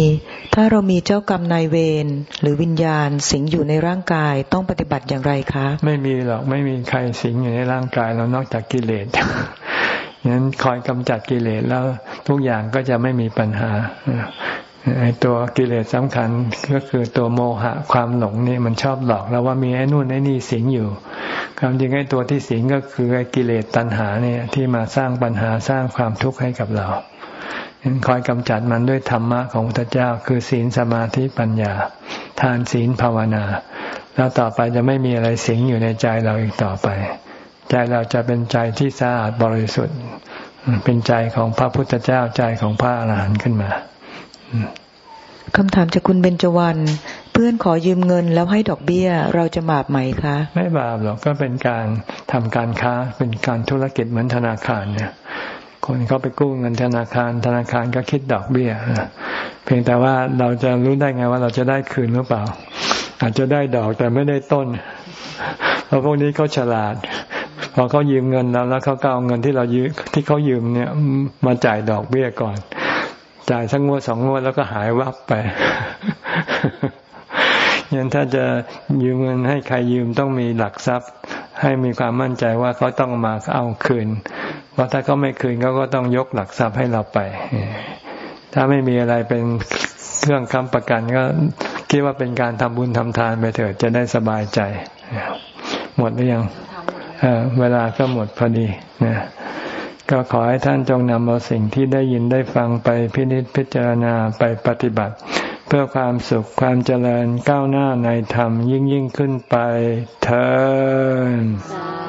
[SPEAKER 2] ถ้าเรามีเจ้ากรรมนายเวรหรือวิญญาณสิงอยู่ในร่างกายต้องปฏิบัติอย่างไรคะ
[SPEAKER 1] ไม่มีหรอกไม่มีใครสิงอยู่ในร่างกายเรานอกจากกิเลสงั้นคอยกำจัดกิเลสแล้วทุกอย่างก็จะไม่มีปัญหาไอ้ตัวกิเลสสำคัญก็คือตัวโมหะความหลงนี่มันชอบหลอกเราว่ามีไอ้นู่นไอ้นี่สิงอยู่ความจริงไอ้ตัวที่สิงก็คือไอ้กิเลสตัณหาเนี่ยที่มาสร้างปัญหาสร้างความทุกข์ให้กับเรา คอยกำจัดมันด้วยธรรมะของพระเจ้า คือศีลสมาธิปัญญา ทานศีลภาวนา แล้วต่อไปจะไม่มีอะไรสิงอยู่ในใจเราอีกต่อไป ใจเราจะเป็นใจที่สะอาดบริสุทธิ์ เป็นใจของพระพุทธเจ้าใจของพระอรหันต์ขึ้นมา
[SPEAKER 2] คำถามจากคุณเบญจวรรณเพื่อนขอยืมเงินแล้วให้ดอกเบี้ย เราจะบาปไหมคะ
[SPEAKER 1] ไม่บาปหรอกก็เป็นการทำการค้าเป็นการธุรกิจเหมือนธนาคารเนี่ย คนเขาไปกู้เงินธนาคาร ธนาคารก็คิดดอกเบี้ยเพียงแต่ว่าเราจะรู้ได้ไงว่าเราจะได้คืนหรือเปล่า อาจจะได้ดอกแต่ไม่ได้ต้น เพราะพวกนี้เขาฉลาดพอเขายืมเงินเราแล้วเขาก็เอาเงินที่เรายืมที่เขายืมเนี่ยมาจ่ายดอกเบี้ยก่อน จ่ายสักงวดสองงวดแล้วก็หายวับไปยันถ้าจะยืมเงินให้ใครยืมต้องมีหลักทรัพย์ ให้มีความมั่นใจว่าเขาต้องมาเอาคืน ราะถ้าเขาไม่คืนเขาก็ต้องยกหลักทรัพย์ให้เราไป ถ้าไม่มีอะไรเป็นเครื่องค้ำประกันก็คิดว่าเป็นการทำบุญทำทานไปเถิดจะได้สบายใจ หมดหรือยังเวลาก็หมดพอดีนะก็ขอให้ท่านจงนำเอาสิ่งที่ได้ยินได้ฟังไปพินิจพิจารณาไปปฏิบัติ เพื่อความสุขความเจริญก้าวหน้าในธรรมยิ่งยิ่งขึ้นไปเถิด